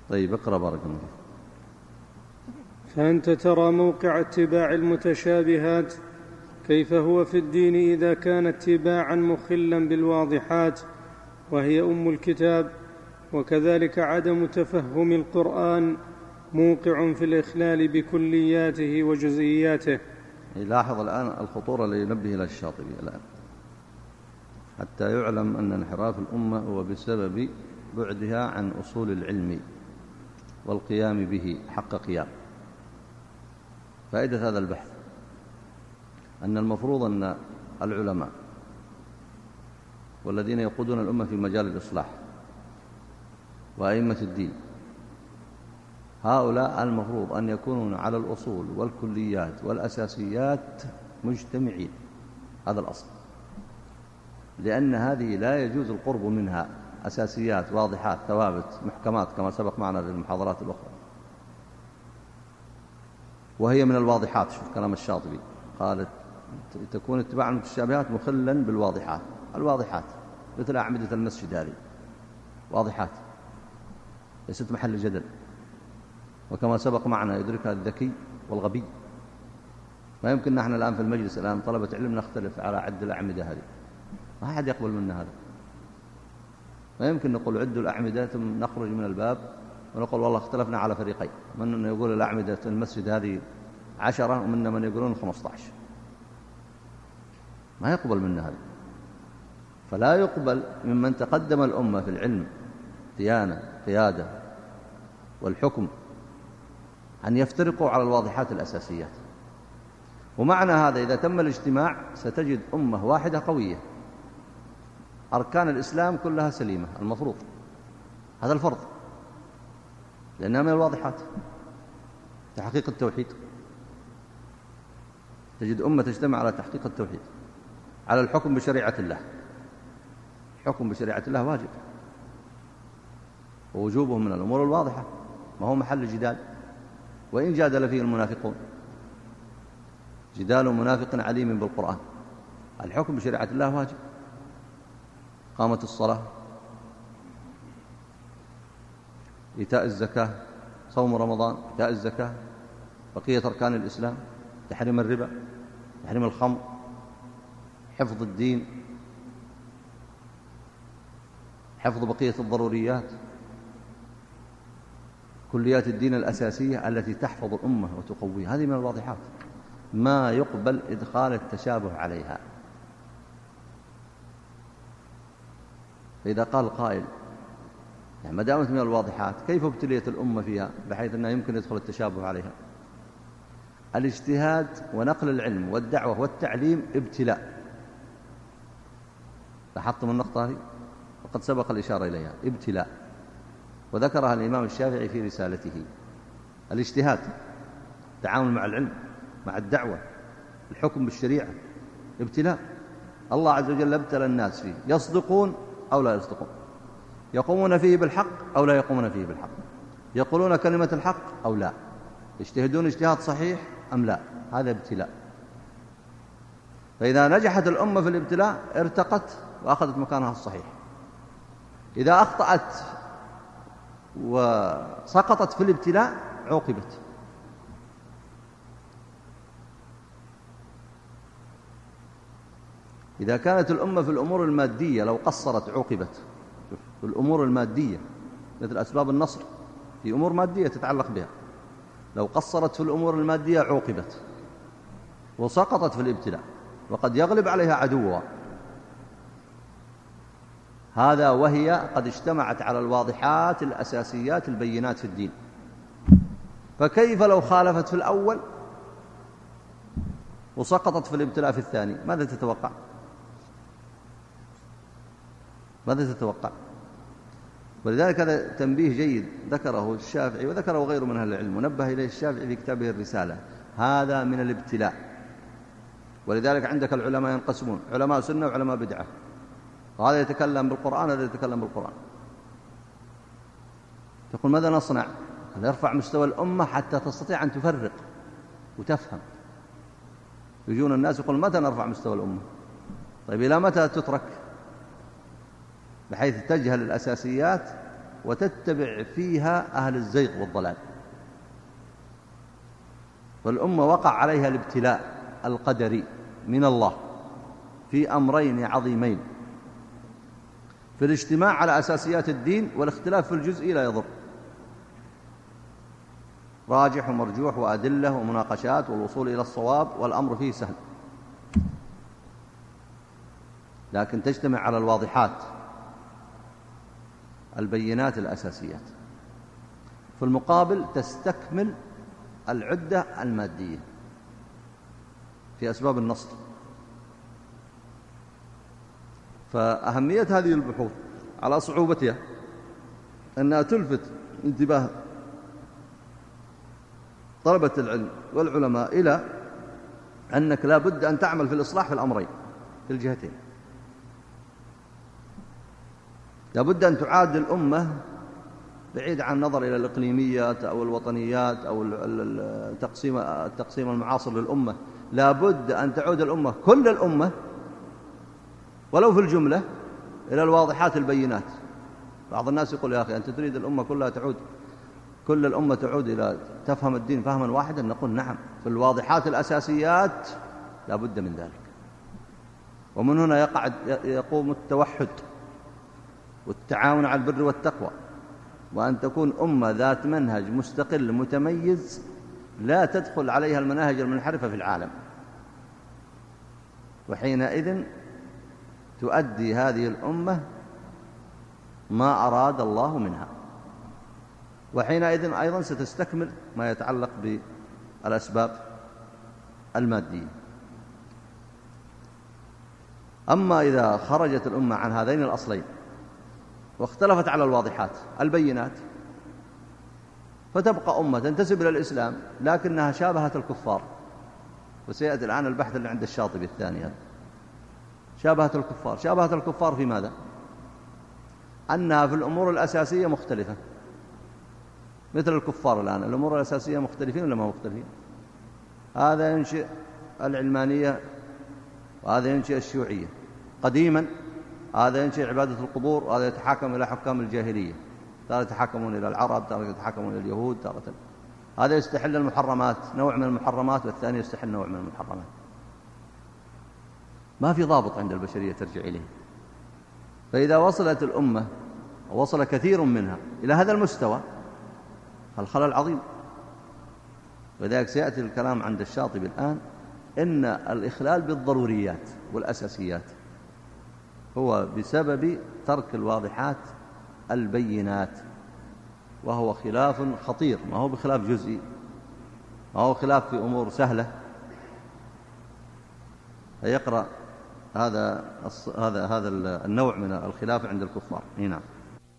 طيب اقرأ بارك الله فأنت ترى موقع اتباع المتشابهات كيف هو في الدين إذا كان اتباعا مخلا بالواضحات وهي أم الكتاب وكذلك عدم تفهم القرآن موقع في الإخلال بكلياته وجزئياته. لاحظ الآن الخطورة اللي ينبه إلى الشاطبي الآن. حتى يعلم أن انحراف الأمة هو بسبب بعدها عن أصول العلم. والقيام به حق قيام. فائدة هذا البحث أن المفروض أن العلماء والذين يقودون الأمة في مجال الإصلاح وأئمة الدين هؤلاء المفروض أن يكونون على الأصول والكليات والأساسيات مجتمعين. هذا الأصل. لأن هذه لا يجوز القرب منها. أساسيات واضحات ثوابت محكمات كما سبق معنا في المحاضرات الأخرى. وهي من الواضحات شوف كلام الشاطبي. قالت تكون اتباع المتشابهات مخلا بالواضحات. الواضحات مثل أعمدة المسجد هذه. واضحات. ليست محل جدل. وكما سبق معنا يدركها الذكي والغبي. ما يمكن نحن الآن في المجلس الآن طلبة علم نختلف على عد الأعمدة هذه. ما أحد يقبل منا هذا. ما يمكن نقول عدوا الأعمدة ثم نخرج من الباب ونقول والله اختلفنا على فريقين. من يقول الأعمدة المسجد هذه عشرة ومنا من يقولون خمسة عشر ما يقبل منا هذا. فلا يقبل ممن تقدم الأمة في العلم ديانة قيادة والحكم أن يفترقوا على الواضحات الأساسيات. ومعنى هذا إذا تم الاجتماع ستجد أمة واحدة قوية. أركان الإسلام كلها سليمة المفروض. هذا الفرض. لأنها من الواضحات. تحقيق التوحيد. تجد أمة تجتمع على تحقيق التوحيد. على الحكم بشريعة الله. الحكم بشريعة الله واجب. ووجوبه من الأمور الواضحة. ما هو محل جدال وإن جادل فيه المنافقون. جدال منافق عليم بالقرآن. الحكم بشريعة الله واجب. قامة الصلاة إيتاء الزكاة صوم رمضان إيتاء الزكاة بقية أركان الإسلام تحريم الربا تحريم الخمر حفظ الدين حفظ بقية الضروريات كليات الدين الأساسية التي تحفظ الأمة وتقويها. هذه من الواضحات. ما يقبل إدخال التشابه عليها. فإذا قال قائل يعني ما دامت من الواضحات كيف ابتليت الأمة فيها؟ بحيث أنها يمكن يدخل التشابه عليها. الاجتهاد ونقل العلم والدعوة والتعليم ابتلاء. لاحظتم النقطة هذه؟ وقد سبق الإشارة إليها ابتلاء. وذكرها الإمام الشافعي في رسالته. الاجتهاد التعامل مع العلم مع الدعوة الحكم بالشريعة ابتلاء. الله عز وجل ابتلى الناس فيه. يصدقون أو لا يصدقون. يقومون فيه بالحق أو لا يقومون فيه بالحق. يقولون كلمة الحق أو لا. يجتهدون اجتهاد صحيح أم لا. هذا ابتلاء. فإذا نجحت الأمة في الابتلاء ارتقت وأخذت مكانها الصحيح. إذا أخطأت وسقطت في الابتلاء عوقبت. إذا كانت الأمة في الأمور المادية لو قصرت عوقبت. في الأمور المادية مثل أسباب النصر في أمور مادية تتعلق بها. لو قصرت في الأمور المادية عوقبت. وسقطت في الابتلاء. وقد يغلب عليها عدوها. هذا وهي قد اجتمعت على الواضحات الأساسيات البينات في الدين. فكيف لو خالفت في الأول وسقطت في الابتلاء في الثاني؟ ماذا تتوقع؟ ماذا تتوقع؟ ولذلك هذا تنبيه جيد ذكره الشافعي وذكره غيره من أهل العلم ونبه إليه الشافعي في كتابه الرسالة. هذا من الابتلاء. ولذلك عندك العلماء ينقسمون علماء سنة وعلماء بدعة. وهذا يتكلم بالقرآن هذا يتكلم بالقرآن. تقول ماذا نصنع؟ هذا يرفع مستوى الأمة حتى تستطيع أن تفرق وتفهم. يجون الناس يقول متى نرفع مستوى الأمة؟ طيب إلى متى تترك؟ بحيث تجهل الأساسيات وتتبع فيها أهل الزيغ والضلال. والأمة وقع عليها الابتلاء القدري من الله في أمرين عظيمين. في الاجتماع على أساسيات الدين والاختلاف في الجزء لا يضر. راجح ومرجوح وأدلة ومناقشات والوصول إلى الصواب والأمر فيه سهل. لكن تجتمع على الواضحات البينات الأساسيات. في المقابل تستكمل العدة المادية في أسباب النصر. فأهمية هذه البحوث على صعوبتها أنها تلفت انتباه طلبة العلم والعلماء إلى أنك لا بد أن تعمل في الإصلاح في الأمرين في الجهتين. لابد أن تعاد الأمة بعيد عن النظر إلى الإقليميات أو الوطنيات أو التقسيم, التقسيم المعاصر للأمة. لابد أن تعود الأمة كل الأمة ولو في الجملة إلى الواضحات البينات. بعض الناس يقول يا أخي أنت تريد الأمة كلها تعود؟ كل الأمة تعود إلى تفهم الدين فهما واحدا نقول نعم. في الواضحات الأساسيات لابد من ذلك. ومن هنا يقع يقوم التوحد. والتعاون على البر والتقوى. وأن تكون أمة ذات منهج مستقل متميز لا تدخل عليها المناهج المنحرفة في العالم. وحينئذ تؤدي هذه الأمة ما أراد الله منها. وحينئذ أيضا ستستكمل ما يتعلق بالأسباب المادية. أما إذا خرجت الأمة عن هذين الأصلين واختلفت على الواضحات البينات. فتبقى أمة تنتسب إلى الإسلام لكنها شابهت الكفار. وسيأتي الآن البحث اللي عند الشاطبي الثاني هذا. شابهت الكفار. شابهت الكفار في ماذا؟ أنها في الأمور الأساسية مختلفة. مثل الكفار الآن الأمور الأساسية مختلفين ولا ما مختلفين؟ هذا ينشئ العلمانية وهذا ينشئ الشيوعية. قديما هذا ينشئ عبادة القبور وهذا يتحاكم إلى حكام الجاهلية. تارة يتحاكمون إلى العرب تارة يتحاكمون إلى اليهود تارة هذا يستحل المحرمات نوع من المحرمات والثاني يستحل نوع من المحرمات. ما في ضابط عند البشرية ترجع إليه. فإذا وصلت الأمة ووصل كثير منها إلى هذا المستوى فالخلل عظيم. ولذلك سيأتي الكلام عند الشاطبي الآن إن الإخلال بالضروريات والأساسيات هو بسبب ترك الواضحات البينات وهو خلاف خطير ما هو بخلاف جزئي ما هو خلاف في أمور سهلة. فيقرأ هذا هذا هذا النوع من الخلاف عند الكفار. نعم.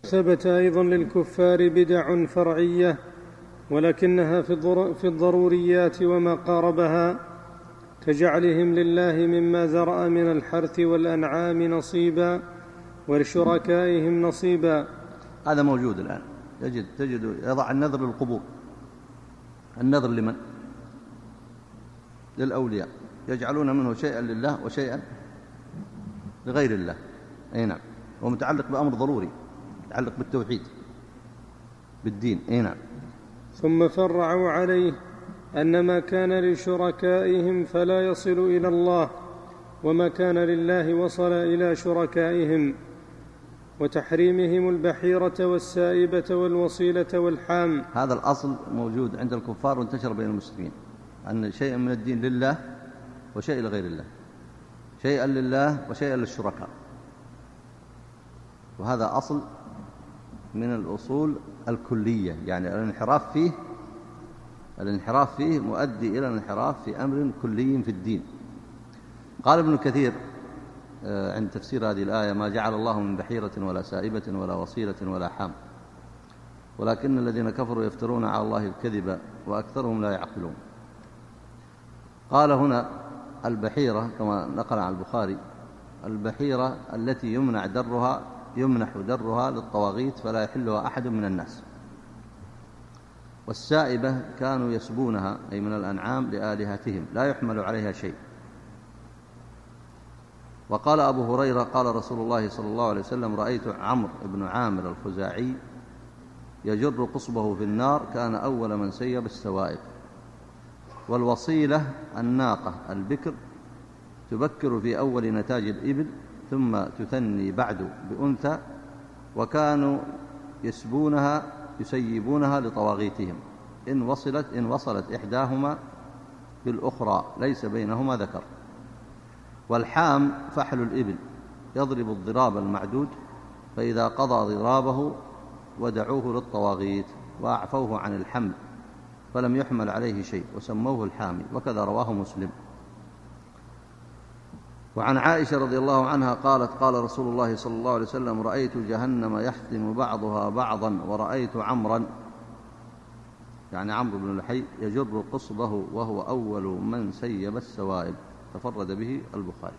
ثبت أيضا للكفار بدع فرعية ولكنها في الضروريات وما قاربها. كجعلهم لله مما ذرأ من الحرث والأنعام نصيبا ولشركائهم نصيبا. هذا موجود الآن. تجد تجد يضع النذر للقبور. النذر لمن؟ للأولياء. يجعلون منه شيئا لله وشيئا لغير الله. أي نعم. هو متعلق بأمر ضروري. متعلق بالتوحيد بالدين. أي نعم. ثم فرعوا عليه. أن ما كان لشركائهم فلا يصل إلى الله وما كان لله وصل إلى شركائهم وتحريمهم البحيرة والسائبة والوصيلة والحام. هذا الأصل موجود عند الكفار وانتشر بين المسلمين أن شيئا من الدين لله وشيء لغير الله شيئا لله وشيئا للشركاء. وهذا أصل من الأصول الكلية يعني الانحراف فيه الانحراف فيه مؤدي إلى الانحراف في أمر كلي في الدين. قال ابن كثير آه، عند تفسير هذه الآية ما جعل الله من بحيرة ولا سائبة ولا وصيلة ولا حام. ولكن الذين كفروا يفترون على الله الكذب وأكثرهم لا يعقلون. قال هنا البحيرة كما نقل عن البخاري البحيرة التي يمنع درها يمنح درها للطواغيت فلا يحلها أحد من الناس. والسائبة كانوا يسبونها أي من الأنعام لآلهتهم لا يحمل عليها شيء. وقال أبو هريرة قال رسول الله صلى الله عليه وسلم رأيت عمرو بن عامر الخزاعي يجر قصبه في النار كان أول من سيب السوائب والوصيلة الناقة البكر تبكر في أول نتاج الإبل ثم تثني بعد بأنثى وكانوا يسبونها يسيبونها لطواغيتهم. إن وصلت إن وصلت إحداهما بالأخرى ليس بينهما ذكر. والحام فحل الإبل يضرب الضراب المعدود فإذا قضى ضرابه ودعوه للطواغيت وأعفوه عن الحمل فلم يحمل عليه شيء وسموه الحامي وكذا رواه مسلم. وعن عائشة رضي الله عنها قالت قال رسول الله صلى الله عليه وسلم رأيت جهنم يحتم بعضها بعضا ورأيت عمرا يعني عمرو بن لحي يجر قصبه وهو أول من سيب السوائب تفرد به البخاري.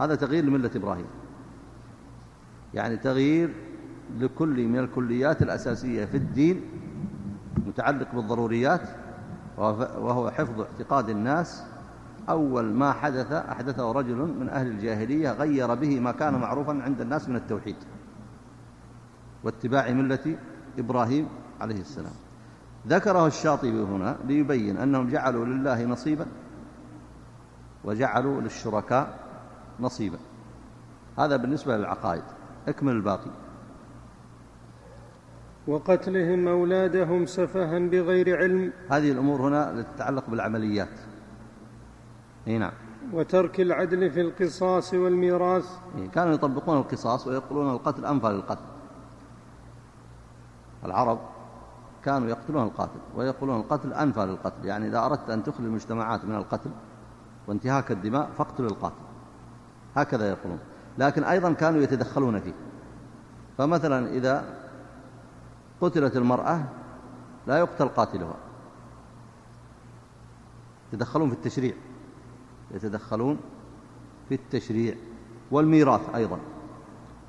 هذا تغيير لملة إبراهيم. يعني تغيير لكل من الكليات الأساسية في الدين متعلق بالضروريات وهو حفظ اعتقاد الناس أول ما حدث أحدثه رجل من أهل الجاهلية غير به ما كان معروفا عند الناس من التوحيد واتباع ملة إبراهيم عليه السلام. ذكره الشاطبي هنا ليبين أنهم جعلوا لله نصيبا وجعلوا للشركاء نصيبا. هذا بالنسبة للعقائد. اكمل الباقي. وقتلهم أولادهم سفها بغير علم. هذه الأمور هنا تتعلق بالعمليات. إي نعم. وترك العدل في القصاص والميراث. كانوا يطبقون القصاص ويقولون القتل أنفى للقتل العرب كانوا يقتلون القاتل ويقولون القتل أنفى للقتل يعني إذا أردت أن تخلي المجتمعات من القتل وانتهاك الدماء فاقتل القاتل. هكذا يقولون. لكن أيضا كانوا يتدخلون فيه. فمثلا إذا قتلت المرأة لا يقتل قاتلها. يتدخلون في التشريع. يتدخلون في التشريع والميراث أيضا.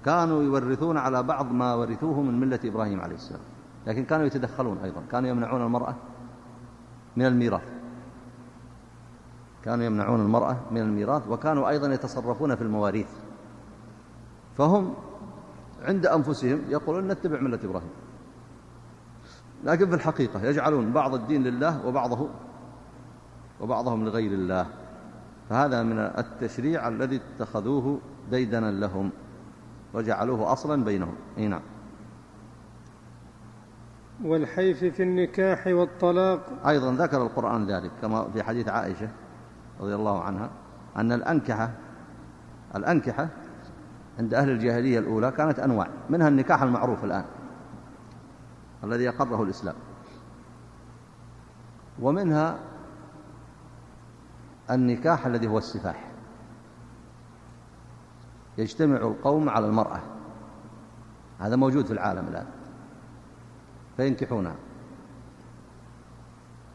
كانوا يورثون على بعض ما ورثوه من ملة إبراهيم عليه السلام. لكن كانوا يتدخلون أيضا. كانوا يمنعون المرأة من الميراث. كانوا يمنعون المرأة من الميراث وكانوا أيضا يتصرفون في المواريث. فهم عند أنفسهم يقولون نتبع ملة إبراهيم. لكن في الحقيقة يجعلون بعض الدين لله وبعضه وبعضهم لغير الله. فهذا من التشريع الذي اتخذوه ديدنا لهم وجعلوه أصلا بينهم. نعم. والحيف في النكاح والطلاق. أيضا ذكر القرآن ذلك كما في حديث عائشة رضي الله عنها أن الأنكحة الأنكحة عند أهل الجاهلية الأولى كانت أنواع منها النكاح المعروف الآن الذي أقره الإسلام ومنها النكاح الذي هو السفاح. يجتمع القوم على المرأة. هذا موجود في العالم الآن. فينكحونها.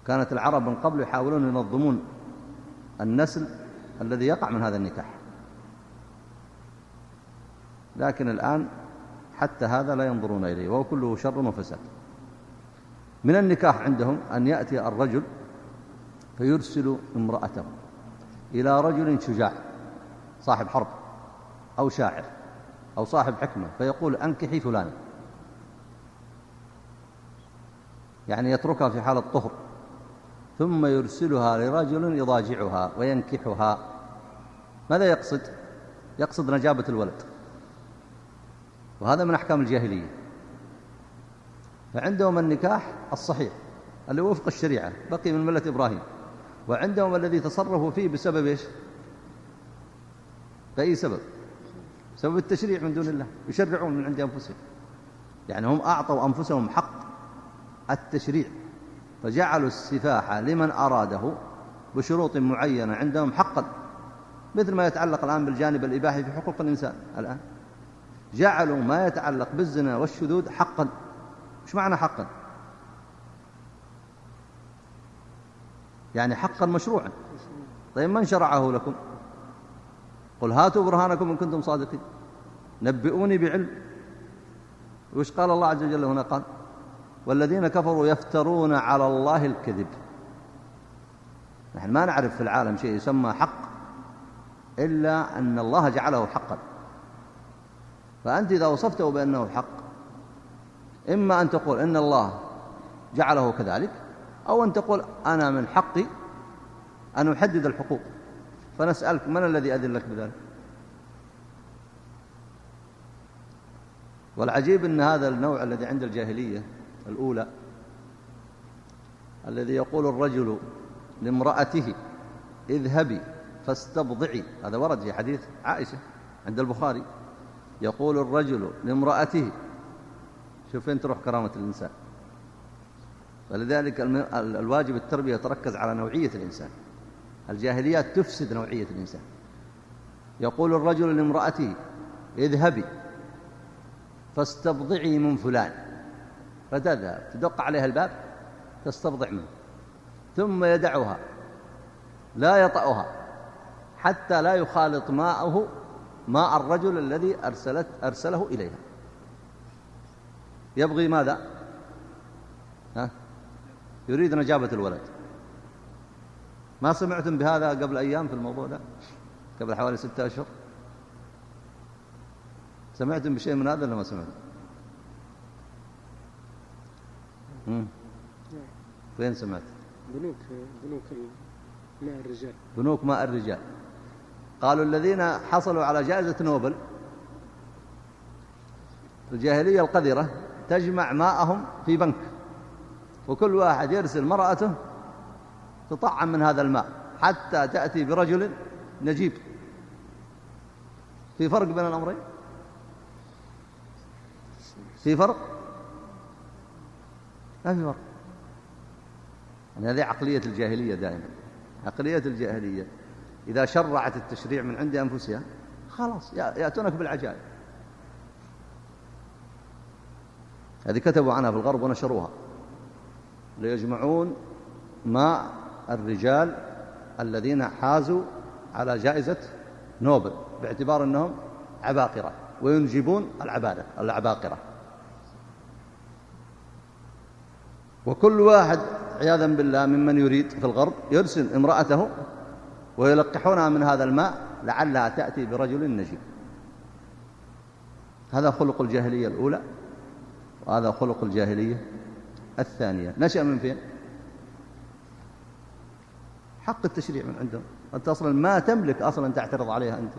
كانت العرب من قبل يحاولون ينظمون النسل الذي يقع من هذا النكاح. لكن الآن حتى هذا لا ينظرون إليه وهو كله شر وفساد. من النكاح عندهم أن يأتي الرجل فيرسل امرأته. إلى رجل شجاع صاحب حرب أو شاعر أو صاحب حكمة فيقول أنكحي فلان يعني يتركها في حالة طهر ثم يرسلها لرجل يضاجعها وينكحها. ماذا يقصد؟ يقصد نجابة الولد. وهذا من أحكام الجاهلية. فعندهم النكاح الصحيح اللي وفق الشريعة بقي من ملة إبراهيم. وعندهم الذي تصرفوا فيه بسبب إيش؟ بأي سبب؟ سبب التشريع من دون الله يشرعون من عند أنفسهم. يعني هم أعطوا أنفسهم حق التشريع فجعلوا السفاح لمن أراده بشروط معينة عندهم حقا مثل ما يتعلق الآن بالجانب الإباحي في حقوق الإنسان الآن. جعلوا ما يتعلق بالزنا والشذوذ حقا. مش معنى حقا؟ يعني حقا مشروعا. طيب من شرعه لكم؟ قل هاتوا برهانكم إن كنتم صادقين. نبئوني بعلم. وش قال الله عز وجل هنا؟ قال والذين كفروا يفترون على الله الكذب. نحن ما نعرف في العالم شيء يسمى حق إلا أن الله جعله حقا. فأنت إذا وصفته بأنه حق إما أن تقول إن الله جعله كذلك أو أن تقول أنا من حقي أن أحدد الحقوق. فنسألك من الذي أذن لك بذلك؟ والعجيب أن هذا النوع الذي عند الجاهلية الأولى الذي يقول الرجل لامرأته اذهبي فاستبضعي. هذا ورد في حديث عائشة عند البخاري. يقول الرجل لامرأته شوف فين تروح كرامة الإنسان. فلذلك الواجب التربية تركز على نوعية الإنسان. الجاهليات تفسد نوعية الإنسان. يقول الرجل لامرأته اذهبي فاستبضعي من فلان. فتذهب تدق عليها الباب تستبضع منه. ثم يدعها لا يطأها حتى لا يخالط ماءه ماء الرجل الذي أرسلت أرسله إليها. يبغي ماذا؟ يريد نجابة الولد. ما سمعتم بهذا قبل أيام في الموضوع ده؟ قبل حوالي ستة أشهر؟ سمعتم بشيء من هذا ولا ما سمعتم. فين سمعت؟ بنوك بنوك ماء الرجال. بنوك ماء الرجال. قالوا الذين حصلوا على جائزة نوبل الجاهلية القذرة تجمع ماءهم في بنك. وكل واحد يرسل مرأته تطعم من هذا الماء حتى تأتي برجل نجيب. في فرق بين الأمرين؟ في فرق؟ ما في فرق. يعني هذه عقلية الجاهلية دائما. عقلية الجاهلية. إذا شرعت التشريع من عند أنفسها خلاص يأتونك بالعجائب. هذه كتبوا عنها في الغرب ونشروها. ليجمعون ماء الرجال الذين حازوا على جائزة نوبل باعتبار أنهم عباقرة وينجبون العبادة العباقرة. وكل واحد عياذا بالله ممن يريد في الغرب يرسل امرأته ويلقحونها من هذا الماء لعلها تأتي برجل نجيب. هذا خلق الجاهلية الأولى وهذا خلق الجاهلية الثانية. نشأ من فين؟ حق التشريع من عندهم. أنت أصلا ما تملك أصلا تعترض عليها أنت.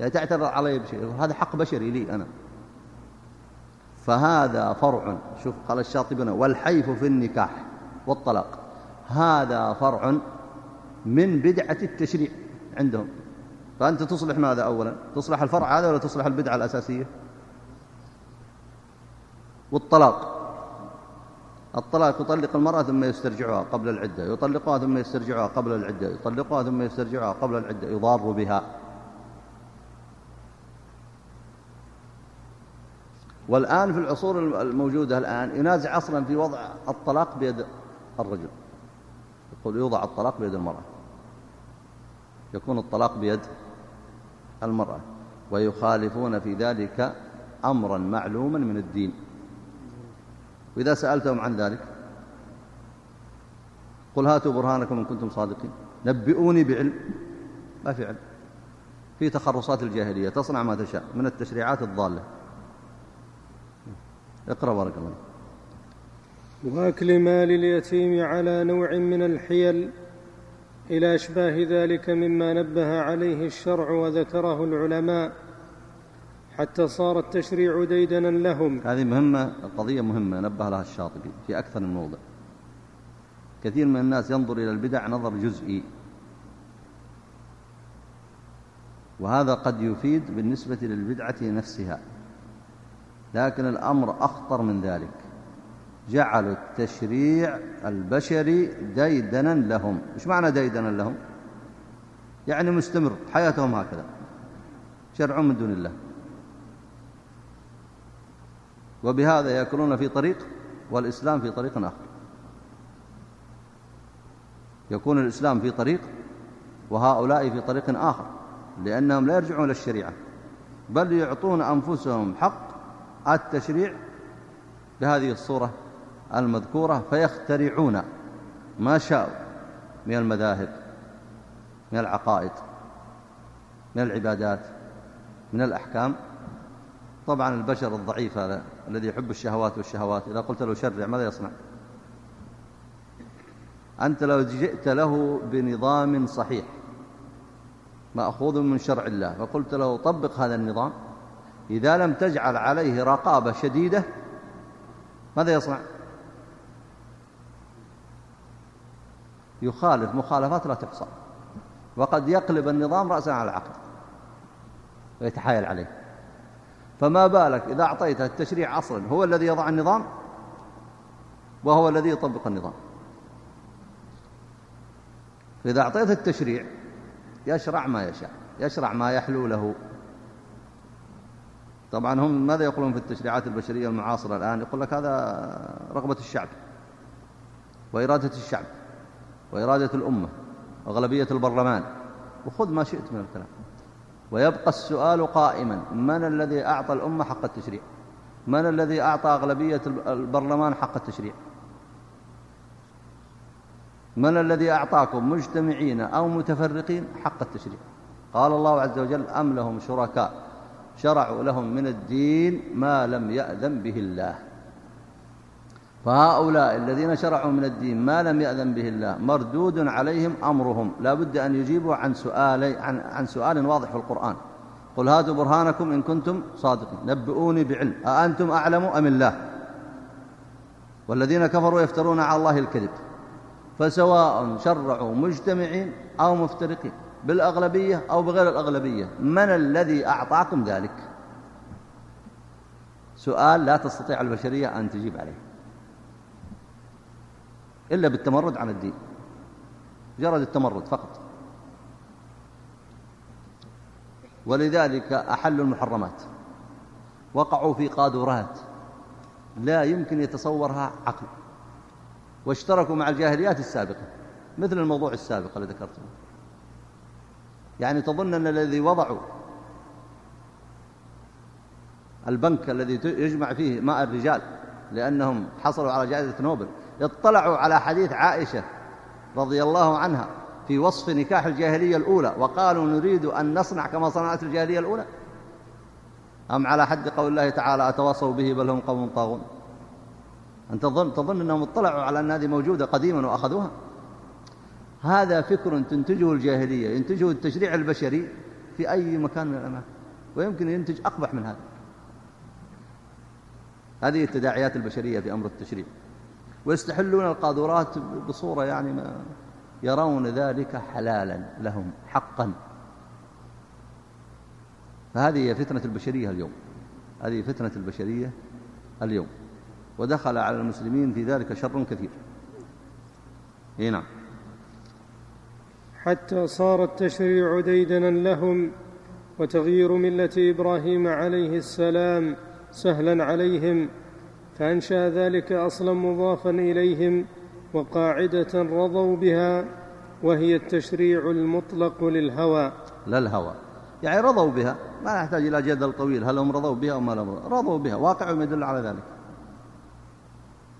يعني تعترض علي بشيء. هذا حق بشري لي أنا. فهذا فرع. شوف قال الشاطبي والحيف في النكاح والطلاق. هذا فرع من بدعة التشريع عندهم. فأنت تصلح ماذا أولا؟ تصلح الفرع هذا ولا تصلح البدعة الأساسية؟ والطلاق. الطلاق يطلق المرأة ثم يسترجعها قبل العدة يطلقها ثم يسترجعها قبل العدة يطلقها ثم يسترجعها قبل العدة يضار بها. والآن في العصور الموجودة الآن ينازع أصلا في وضع الطلاق بيد الرجل. يقول يوضع الطلاق بيد المرأة. يكون الطلاق بيد المرأة. ويخالفون في ذلك أمرا معلوما من الدين. وإذا سألتهم عن ذلك قل هاتوا برهانكم إن كنتم صادقين. نبئوني بعلم ما في علم. في تخرصات الجاهلية تصنع ما تشاء من التشريعات الضالة. اقرأ بارك الله واكل مال اليتيم على نوع من الحيل إلى أشباه ذلك مما نبه عليه الشرع وذكره العلماء. حتى صار التشريع ديدنا لهم. هذه مهمة قضية مهمة نبه لها الشاطبي في أكثر من موضع. كثير من الناس ينظر إلى البدع نظر جزئي. وهذا قد يفيد بالنسبة للبدعة نفسها. لكن الأمر أخطر من ذلك. جعلوا التشريع البشري ديدنا لهم. إيش معنى ديدنا لهم؟ يعني مستمر حياتهم هكذا. شرعون من دون الله. وبهذا يأكلون في طريق والإسلام في طريق آخر. يكون الإسلام في طريق وهؤلاء في طريق آخر لأنهم لا يرجعون إلى الشريعة بل يعطون أنفسهم حق التشريع بهذه الصورة المذكورة فيخترعون ما شاءوا من المذاهب من العقائد من العبادات من الأحكام. طبعا البشر الضعيف هذا الذي يحب الشهوات والشهوات. إذا قلت له شرع ماذا يصنع؟ أنت لو جئت له بنظام صحيح مأخوذ من شرع الله فقلت له طبق هذا النظام إذا لم تجعل عليه رقابة شديدة ماذا يصنع؟ يخالف مخالفات لا تحصى وقد يقلب النظام رأسا على العقل ويتحايل عليه. فما بالك إذا أعطيته التشريع أصلا هو الذي يضع النظام؟ وهو الذي يطبق النظام. فإذا أعطيته التشريع يشرع ما يشاء يشرع ما يحلو له. طبعا هم ماذا يقولون في التشريعات البشرية المعاصرة الآن؟ يقول لك هذا رغبة الشعب وإرادة الشعب وإرادة الأمة وأغلبية البرلمان. وخذ ما شئت من الكلام. ويبقى السؤال قائما من الذي أعطى الأمة حق التشريع؟ من الذي أعطى أغلبية البرلمان حق التشريع؟ من الذي أعطاكم مجتمعين أو متفرقين حق التشريع؟ قال الله عز وجل أم لهم شركاء شرعوا لهم من الدين ما لم يأذن به الله. فهؤلاء الذين شرعوا من الدين ما لم يأذن به الله مردود عليهم أمرهم. لا بد أن يجيبوا عن سؤال, عن, عن سؤال واضح في القرآن. قل هاتوا برهانكم إن كنتم صادقين. نبئوني بعلم. أأنتم أعلم أم الله؟ والذين كفروا يفترون على الله الكذب. فسواء شرعوا مجتمعين أو مفترقين بالأغلبية أو بغير الأغلبية من الذي أعطاكم ذلك؟ سؤال لا تستطيع البشرية أن تجيب عليه. إلا بالتمرد عن الدين. جرد التمرد فقط. ولذلك أحلوا المحرمات. وقعوا في قادورات. لا يمكن يتصورها عقل. واشتركوا مع الجاهليات السابقة. مثل الموضوع السابق الذي ذكرته. يعني تظن أن الذي وضعوا البنك الذي يجمع فيه ماء الرجال لأنهم حصلوا على جائزة نوبل اطلعوا على حديث عائشة رضي الله عنها في وصف نكاح الجاهلية الأولى وقالوا نريد أن نصنع كما صنعت الجاهلية الأولى. أم على حد قول الله تعالى أتواصوا به بل هم قوم طاغون. أنت تظن, تظن أنهم اطلعوا على أن هذه موجودة قديما وأخذوها؟ هذا فكر تنتجه الجاهلية ينتجه التشريع البشري في أي مكان من الأماكن ويمكن ينتج أقبح من هذا. هذه التداعيات البشرية في أمر التشريع. ويستحلون القاذورات بصورة يعني ما يرون ذلك حلالا لهم حقا. فهذه هي فتنة البشرية اليوم. هذه فتنة البشرية اليوم. ودخل على المسلمين في ذلك شر كثير. إي نعم. حتى صار التشريع ديدنا لهم وتغيير ملة إبراهيم عليه السلام سهلا عليهم فأنشأ ذلك أصلا مضافا إليهم وقاعدة رضوا بها وهي التشريع المطلق للهوى. لا الهوى. يعني رضوا بها ما نحتاج إلى جدل طويل. هل هم رضوا بها أو ما لم رضوا بها. واقعهم يدل على ذلك.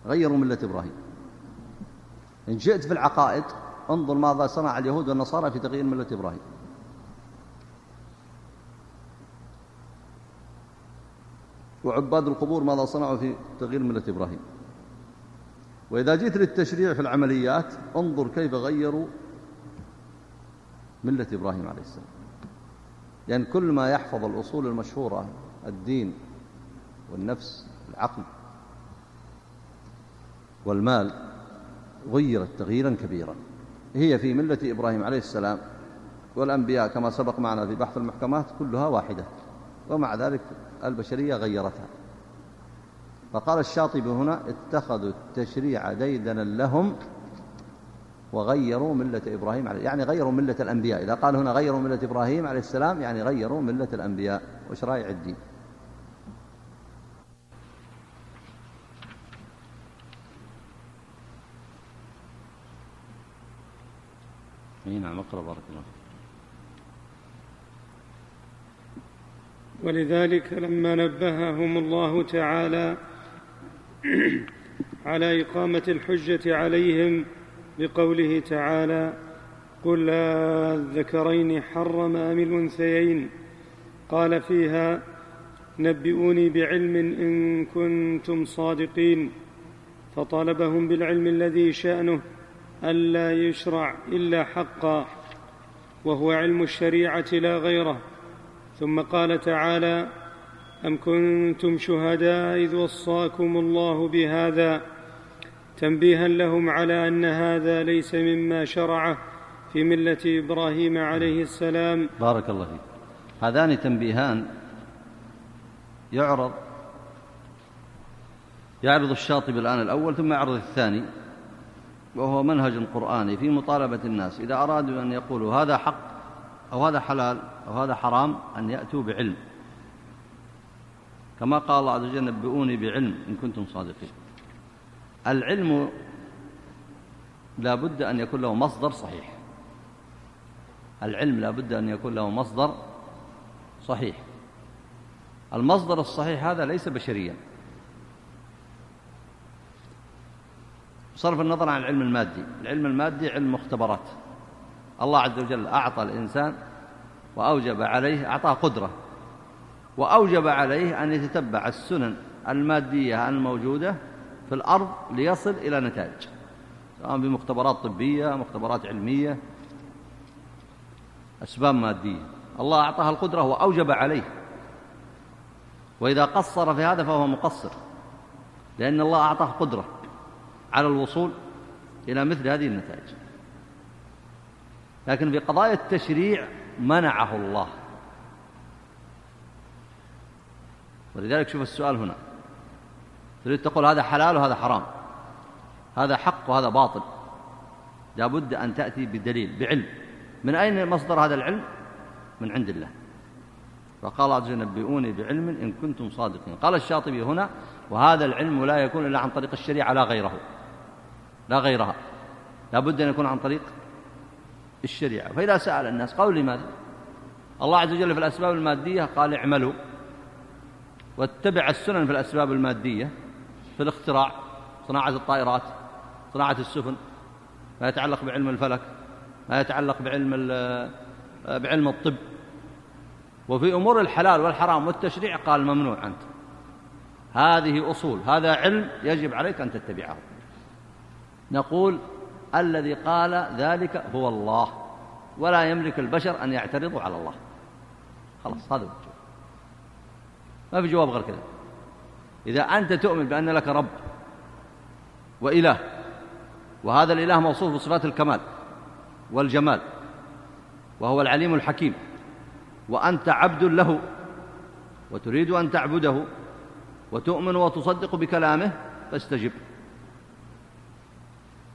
غيروا ملة إبراهيم. إن جئت في العقائد انظر ماذا صنع اليهود والنصارى في تغيير ملة إبراهيم. وعباد القبور ماذا صنعوا في تغيير ملة إبراهيم؟ وإذا جئت للتشريع في العمليات انظر كيف غيروا ملة إبراهيم عليه السلام. يعني كل ما يحفظ الأصول المشهورة الدين والنفس العقل والمال غيرت تغييرا كبيرا. هي في ملة إبراهيم عليه السلام والأنبياء كما سبق معنا في بحث المحكمات كلها واحدة. ومع ذلك البشرية غيرتها. فقال الشاطبي هنا اتخذوا التشريع ديدنا لهم وغيروا ملة إبراهيم عليه يعني غيروا ملة الأنبياء. إذا قال هنا غيروا ملة إبراهيم عليه السلام يعني غيروا ملة الأنبياء. وشرائع الدين اي نعم اقرا بارك الله ولذلك لما نبههم الله تعالى [CLEARS THROAT] على إقامة الحجة عليهم بقوله تعالى قل الذكرين حرم أم الأنثيين؟ قال فيها نبئوني بعلم إن كنتم صادقين. فطالبهم بالعلم الذي شأنه ألا يشرع إلا حقا وهو علم الشريعة لا غيره. ثم قال تعالى أم كنتم شهداء إذ وصاكم الله بهذا تنبيها لهم على أن هذا ليس مما شرعه في ملة إبراهيم عليه السلام. بارك الله فيك. هذان تنبيهان يعرض يعرض الشاطبي الآن الأول ثم يعرض الثاني وهو منهج قرآني في مطالبة الناس. إذا أرادوا أن يقولوا هذا حق أو هذا حلال أو هذا حرام أن يأتوا بعلم. كما قال الله عز وجل نبئوني بعلم إن كنتم صادقين. العلم لا بد أن يكون له مصدر صحيح. العلم لا بد أن يكون له مصدر صحيح. المصدر الصحيح هذا ليس بشريا. بصرف النظر عن العلم المادي. العلم المادي علم مختبرات. الله عز وجل أعطى الإنسان وأوجب عليه أعطاه قدرة. وأوجب عليه أن يتتبع السنن المادية الموجودة في الأرض ليصل إلى نتائج سواء بمختبرات طبية مختبرات علمية أسباب مادية. الله أعطاها القدرة وأوجب عليه. وإذا قصر في هذا فهو مقصر لأن الله أعطاه قدرة على الوصول إلى مثل هذه النتائج. لكن في قضايا التشريع منعه الله. ولذلك شوف السؤال هنا. تريد تقول هذا حلال وهذا حرام. هذا حق وهذا باطل. لابد أن تأتي بدليل بعلم. من أين مصدر هذا العلم؟ من عند الله. فقال عز نبئوني بعلم إن كنتم صادقين. قال الشاطبي هنا وهذا العلم لا يكون إلا عن طريق الشريعة لا غيره. لا غيرها. لابد أن يكون عن طريق الشريعة. فإذا سأل الناس قالوا لماذا الله عز وجل في الأسباب المادية قال اعملوا. واتبع السنن في الأسباب المادية في الاختراع صناعة الطائرات صناعة السفن ما يتعلق بعلم الفلك ما يتعلق بعلم بعلم الطب. وفي أمور الحلال والحرام والتشريع قال ممنوع أنت. هذه أصول هذا علم يجب عليك أن تتبعه. نقول الذي قال ذلك هو الله ولا يملك البشر أن يعترضوا على الله. خلاص هذا الجواب. ما في جواب غير كذا. إذا أنت تؤمن بأن لك رب وإله وهذا الإله موصوف بصفات الكمال والجمال وهو العليم الحكيم وأنت عبد له وتريد أن تعبده وتؤمن وتصدق بكلامه فاستجب.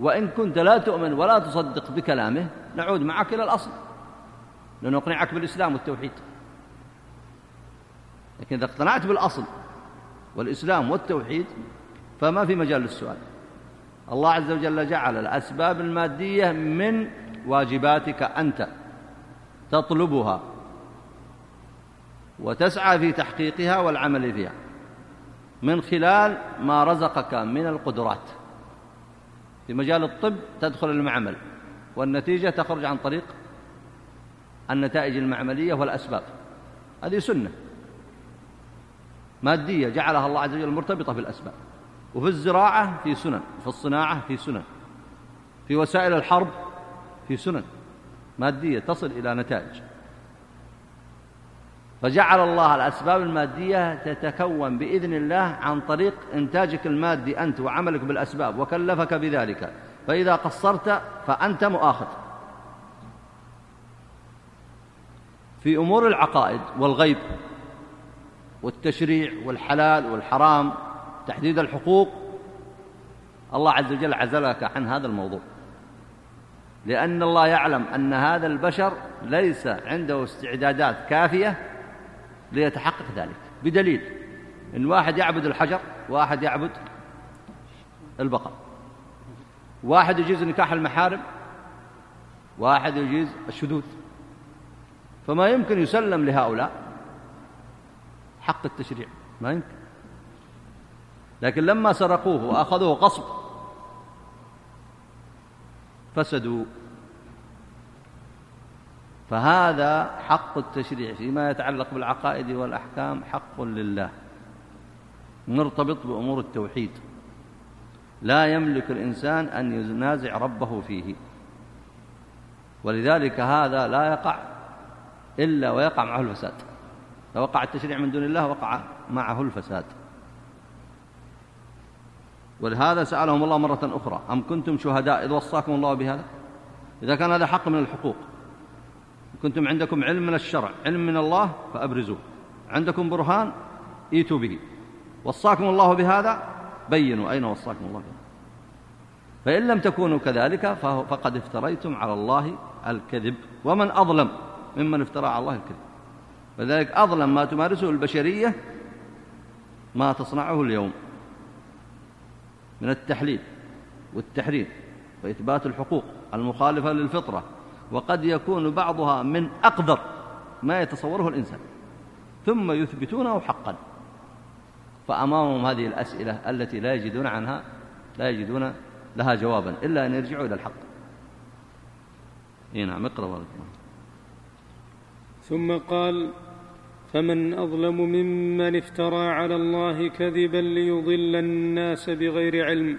وإن كنت لا تؤمن ولا تصدق بكلامه نعود معك إلى الأصل. لنقنعك بالإسلام والتوحيد. لكن إذا اقتنعت بالأصل والإسلام والتوحيد فما في مجال للسؤال. الله عز وجل جعل الأسباب المادية من واجباتك أنت تطلبها وتسعى في تحقيقها والعمل فيها من خلال ما رزقك من القدرات. في مجال الطب تدخل المعمل والنتيجة تخرج عن طريق النتائج المعملية والأسباب. هذه سنة مادية جعلها الله عز وجل مرتبطة بالأسباب وفي الزراعة في سنن في الصناعة في سنن في وسائل الحرب في سنن مادية تصل إلى نتائج. فجعل الله الأسباب المادية تتكون بإذن الله عن طريق إنتاجك المادي أنت وعملك بالأسباب وكلفك بذلك. فإذا قصرت فأنت مؤاخذ. في أمور العقائد والغيب والتشريع والحلال والحرام تحديد الحقوق الله عز وجل عزلك عن هذا الموضوع. لأن الله يعلم أن هذا البشر ليس عنده استعدادات كافية ليتحقق ذلك. بدليل إن واحد يعبد الحجر واحد يعبد البقر. واحد يجيز نكاح المحارم واحد يجيز الشذوذ. فما يمكن يسلم لهؤلاء حق التشريع ما يمكن. لكن لما سرقوه وأخذوه غصب فسدوا فهذا حق التشريع فيما يتعلق بالعقائد والأحكام حق لله. مرتبط بأمور التوحيد. لا يملك الإنسان أن ينازع ربه فيه. ولذلك هذا لا يقع إلا ويقع معه الفساد. لو وقع التشريع من دون الله وقع معه الفساد. ولهذا سألهم الله مرة أخرى أم كنتم شهداء إذ وصاكم الله بهذا؟ إذا كان هذا حق من الحقوق. كنتم عندكم علم من الشرع علم من الله فأبرزوه. عندكم برهان ايتوا به. وصاكم الله بهذا بينوا أين وصاكم الله بهذا. فإن لم تكونوا كذلك فقد افتريتم على الله الكذب. ومن أظلم ممن افترى على الله الكذب. فذلك أظلم ما تمارسه البشرية ما تصنعه اليوم. من التحليل والتحريم وإثبات الحقوق المخالفة للفطرة. وقد يكون بعضها من أقدر ما يتصوره الإنسان ثم يثبتونه حقا. فأمامهم هذه الأسئلة التي لا يجدون عنها لا يجدون لها جوابا إلا أن يرجعوا إلى الحق. إيه نعم اقرأ ثم قال فمن أظلم ممن افترى على الله كذبا ليضل الناس بغير علم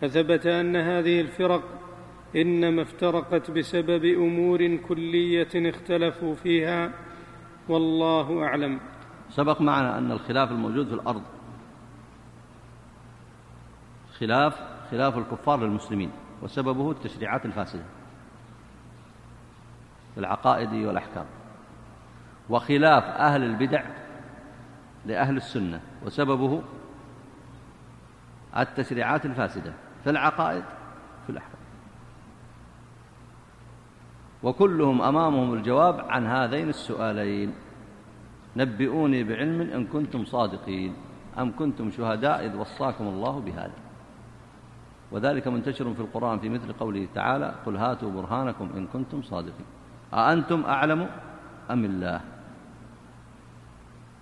فثبت أن هذه الفرق إنما افترقت بسبب أمور كلية اختلفوا فيها والله أعلم. سبق معنا أن الخلاف الموجود في الأرض خلاف خلاف الكفار للمسلمين وسببه التشريعات الفاسدة في العقائد والأحكام وخلاف أهل البدع لأهل السنة وسببه التشريعات الفاسدة في العقائد في الأحكام وكلهم أمامهم الجواب عن هذين السؤالين. نبئوني بعلم إن كنتم صادقين أم كنتم شهداء إذ وصاكم الله بهذا. وذلك منتشر في القرآن في مثل قوله تعالى قل هاتوا برهانكم إن كنتم صادقين أأنتم أعلم أم الله؟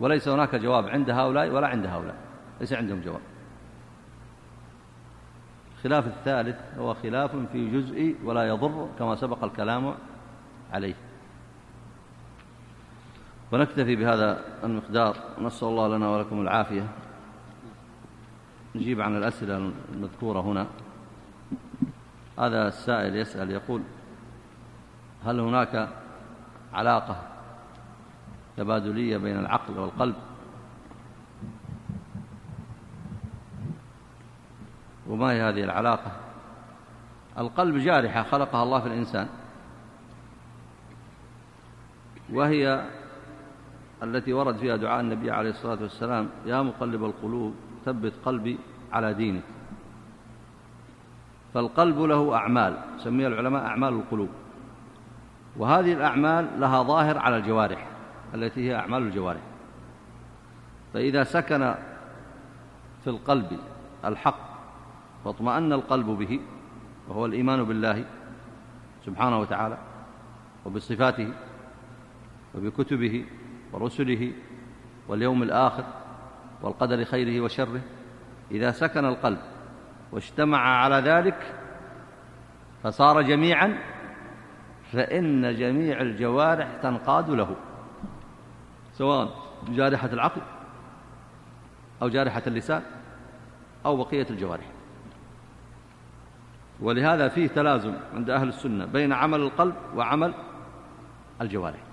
وليس هناك جواب عند هؤلاء ولا عند هؤلاء ليس عندهم جواب. الخلاف الثالث هو خلاف في جزء ولا يضر كما سبق الكلام عليه. ونكتفي بهذا المقدار. نسأل الله لنا ولكم العافية. نجيب عن الأسئلة المذكورة هنا. هذا السائل يسأل يقول هل هناك علاقة تبادلية بين العقل والقلب؟ وما هي هذه العلاقة؟ القلب جارحة خلقها الله في الإنسان. وهي التي ورد فيها دعاء النبي عليه الصلاة والسلام يا مقلب القلوب ثبت قلبي على دينك. فالقلب له أعمال سميها العلماء أعمال القلوب. وهذه الأعمال لها ظاهر على الجوارح التي هي أعمال الجوارح. فإذا سكن في القلب الحق واطمأن القلب به وهو الإيمان بالله سبحانه وتعالى وبصفاته وبكتبه ورسله واليوم الآخر والقدر خيره وشره إذا سكن القلب واجتمع على ذلك فصار جميعا فإن جميع الجوارح تنقاد له سواء جارحة العقل أو جارحة اللسان أو بقية الجوارح. ولهذا فيه تلازم عند أهل السنة بين عمل القلب وعمل الجوارح.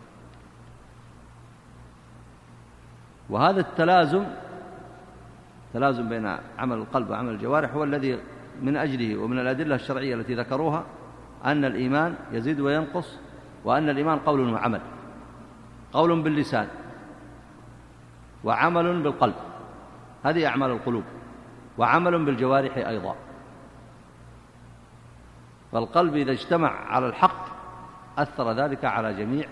وهذا التلازم تلازم بين عمل القلب وعمل الجوارح هو الذي من أجله ومن الأدلة الشرعية التي ذكروها أن الإيمان يزيد وينقص وأن الإيمان قول وعمل قول باللسان وعمل بالقلب هذه أعمال القلوب وعمل بالجوارح أيضا. فالقلب إذا اجتمع على الحق أثر ذلك على جميع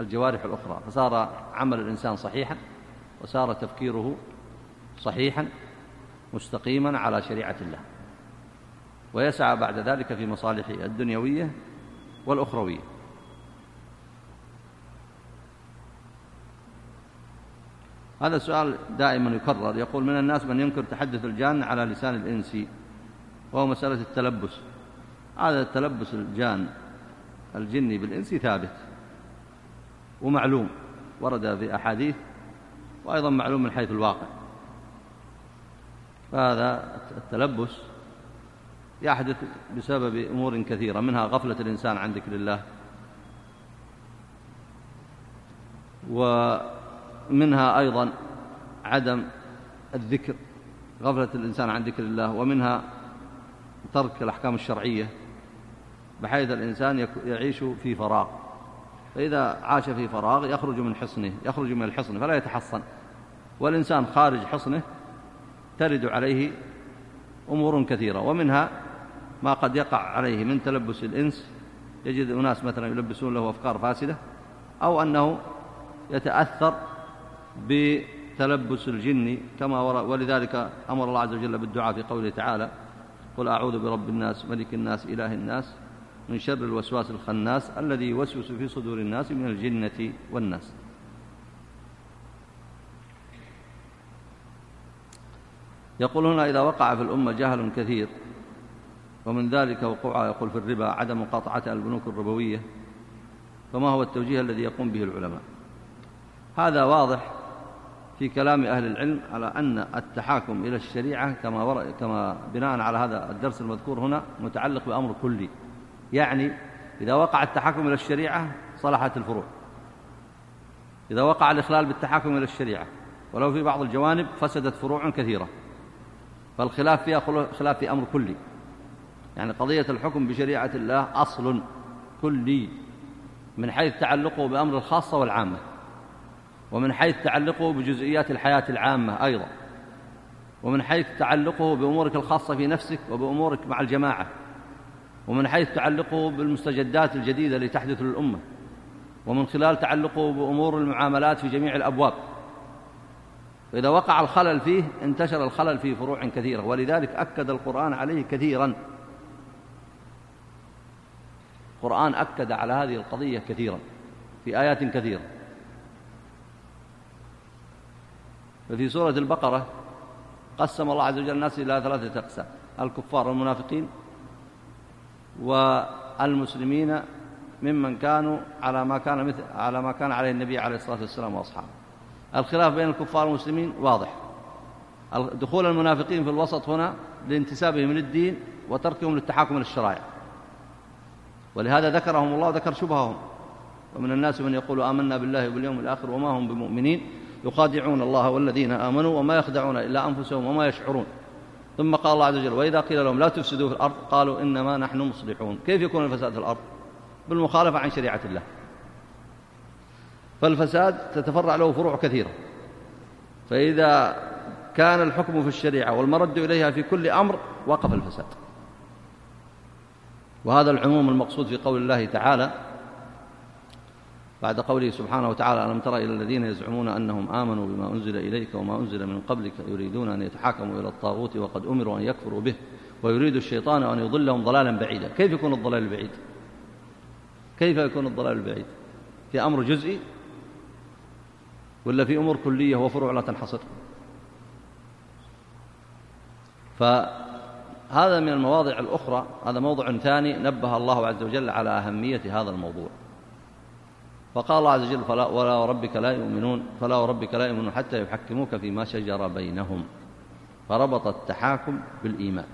الجوارح الأخرى فصار عمل الإنسان صحيحا وصار تفكيره صحيحا مستقيما على شريعة الله. ويسعى بعد ذلك في مصالحه الدنيوية والأخروية. هذا السؤال دائما يكرر. يقول من الناس من ينكر تحدث الجان على لسان الإنس وهو مسألة التلبس؟ هذا التلبس الجان الجني بالإنس ثابت ومعلوم. ورد في أحاديث وأيضا معلوم من حيث الواقع. فهذا التلبس يحدث بسبب أمور كثيرة منها غفلة الإنسان عن ذكر الله ومنها أيضا عدم الذكر غفلة الإنسان عن ذكر الله ومنها ترك الأحكام الشرعية بحيث الإنسان يعيش في فراغ. فإذا عاش في فراغ يخرج من حصنه يخرج من الحصن فلا يتحصن. والإنسان خارج حصنه ترد عليه أمور كثيرة ومنها ما قد يقع عليه من تلبس الإنس. يجد أناس مثلا يلبسون له أفكار فاسدة أو أنه يتأثر بتلبس الجن كما ولذلك أمر الله عز وجل بالدعاء في قوله تعالى قل أعوذ برب الناس ملك الناس إله الناس من شر الوسواس الخناس الذي يوسوس في صدور الناس من الجنة والناس. يقول هنا إذا وقع في الأمة جهل كثير ومن ذلك وقوعها يقول في الربا عدم مقاطعتها البنوك الربوية فما هو التوجيه الذي يقوم به العلماء؟ هذا واضح في كلام أهل العلم على أن التحاكم إلى الشريعة كما, كما بناء على هذا الدرس المذكور هنا متعلق بأمر كلي. يعني إذا وقع التحاكم إلى الشريعة صلحت الفروع. إذا وقع الإخلال بالتحاكم إلى الشريعة ولو في بعض الجوانب فسدت فروع كثيرة. فالخلاف فيها خلاف في أمر كلي. يعني قضية الحكم بشريعة الله أصل كلي. من حيث تعلقه بأمر الخاصة والعامة ومن حيث تعلقه بجزئيات الحياة العامة أيضا ومن حيث تعلقه بأمورك الخاصة في نفسك وبأمورك مع الجماعة ومن حيث تعلقه بالمستجدات الجديدة التي تحدث للأمة ومن خلال تعلقه بأمور المعاملات في جميع الأبواب. فإذا وقع الخلل فيه انتشر الخلل في فروع كثيرة ولذلك أكد القرآن عليه كثيرا. القرآن أكد على هذه القضية كثيرا في آيات كثيرة. ففي سورة البقرة قسم الله عز وجل الناس إلى ثلاثة أقسام الكفار والمنافقين والمسلمين ممن كانوا على ما كان مثل على ما كان عليه النبي عليه الصلاة والسلام وأصحابه. الخلاف بين الكفار والمسلمين واضح. دخول المنافقين في الوسط هنا لانتسابهم للدين وتركهم للتحاكم للشرائع ولهذا ذكرهم الله ذكر شبههم. ومن الناس من يقول آمنا بالله وباليوم الآخر وما هم بمؤمنين. يخادعون الله والذين آمنوا وما يخدعون إلا أنفسهم وما يشعرون. ثم قال الله عز وجل وإذا قيل لهم لا تفسدوا في الأرض قالوا إنما نحن مصلحون. كيف يكون الفساد في الأرض؟ بالمخالفة عن شريعة الله. فالفساد تتفرع له فروع كثيرة. فإذا كان الحكم في الشريعة والمرد إليها في كل أمر وقف الفساد. وهذا العموم المقصود في قول الله تعالى بعد قوله سبحانه وتعالى ألم تر إلى الذين يزعمون أنهم آمنوا بما أنزل إليك وما أنزل من قبلك يريدون أن يتحاكموا إلى الطاغوت وقد أمروا أن يكفروا به ويريد الشيطان أن يضلهم ضلالا بعيدا. كيف يكون الضلال البعيد؟ كيف يكون الضلال البعيد؟ في أمر جزئي ولا في أمور كلية وفروع لا تنحصر. فهذا من المواضع الأخرى هذا موضع ثاني نبه الله عز وجل على أهمية هذا الموضوع. فقال الله عز وجل فلا ولا وربك لا يؤمنون فلا وربك لا يؤمنون حتى يحكموك فيما شجر بينهم. فربط التحاكم بالإيمان.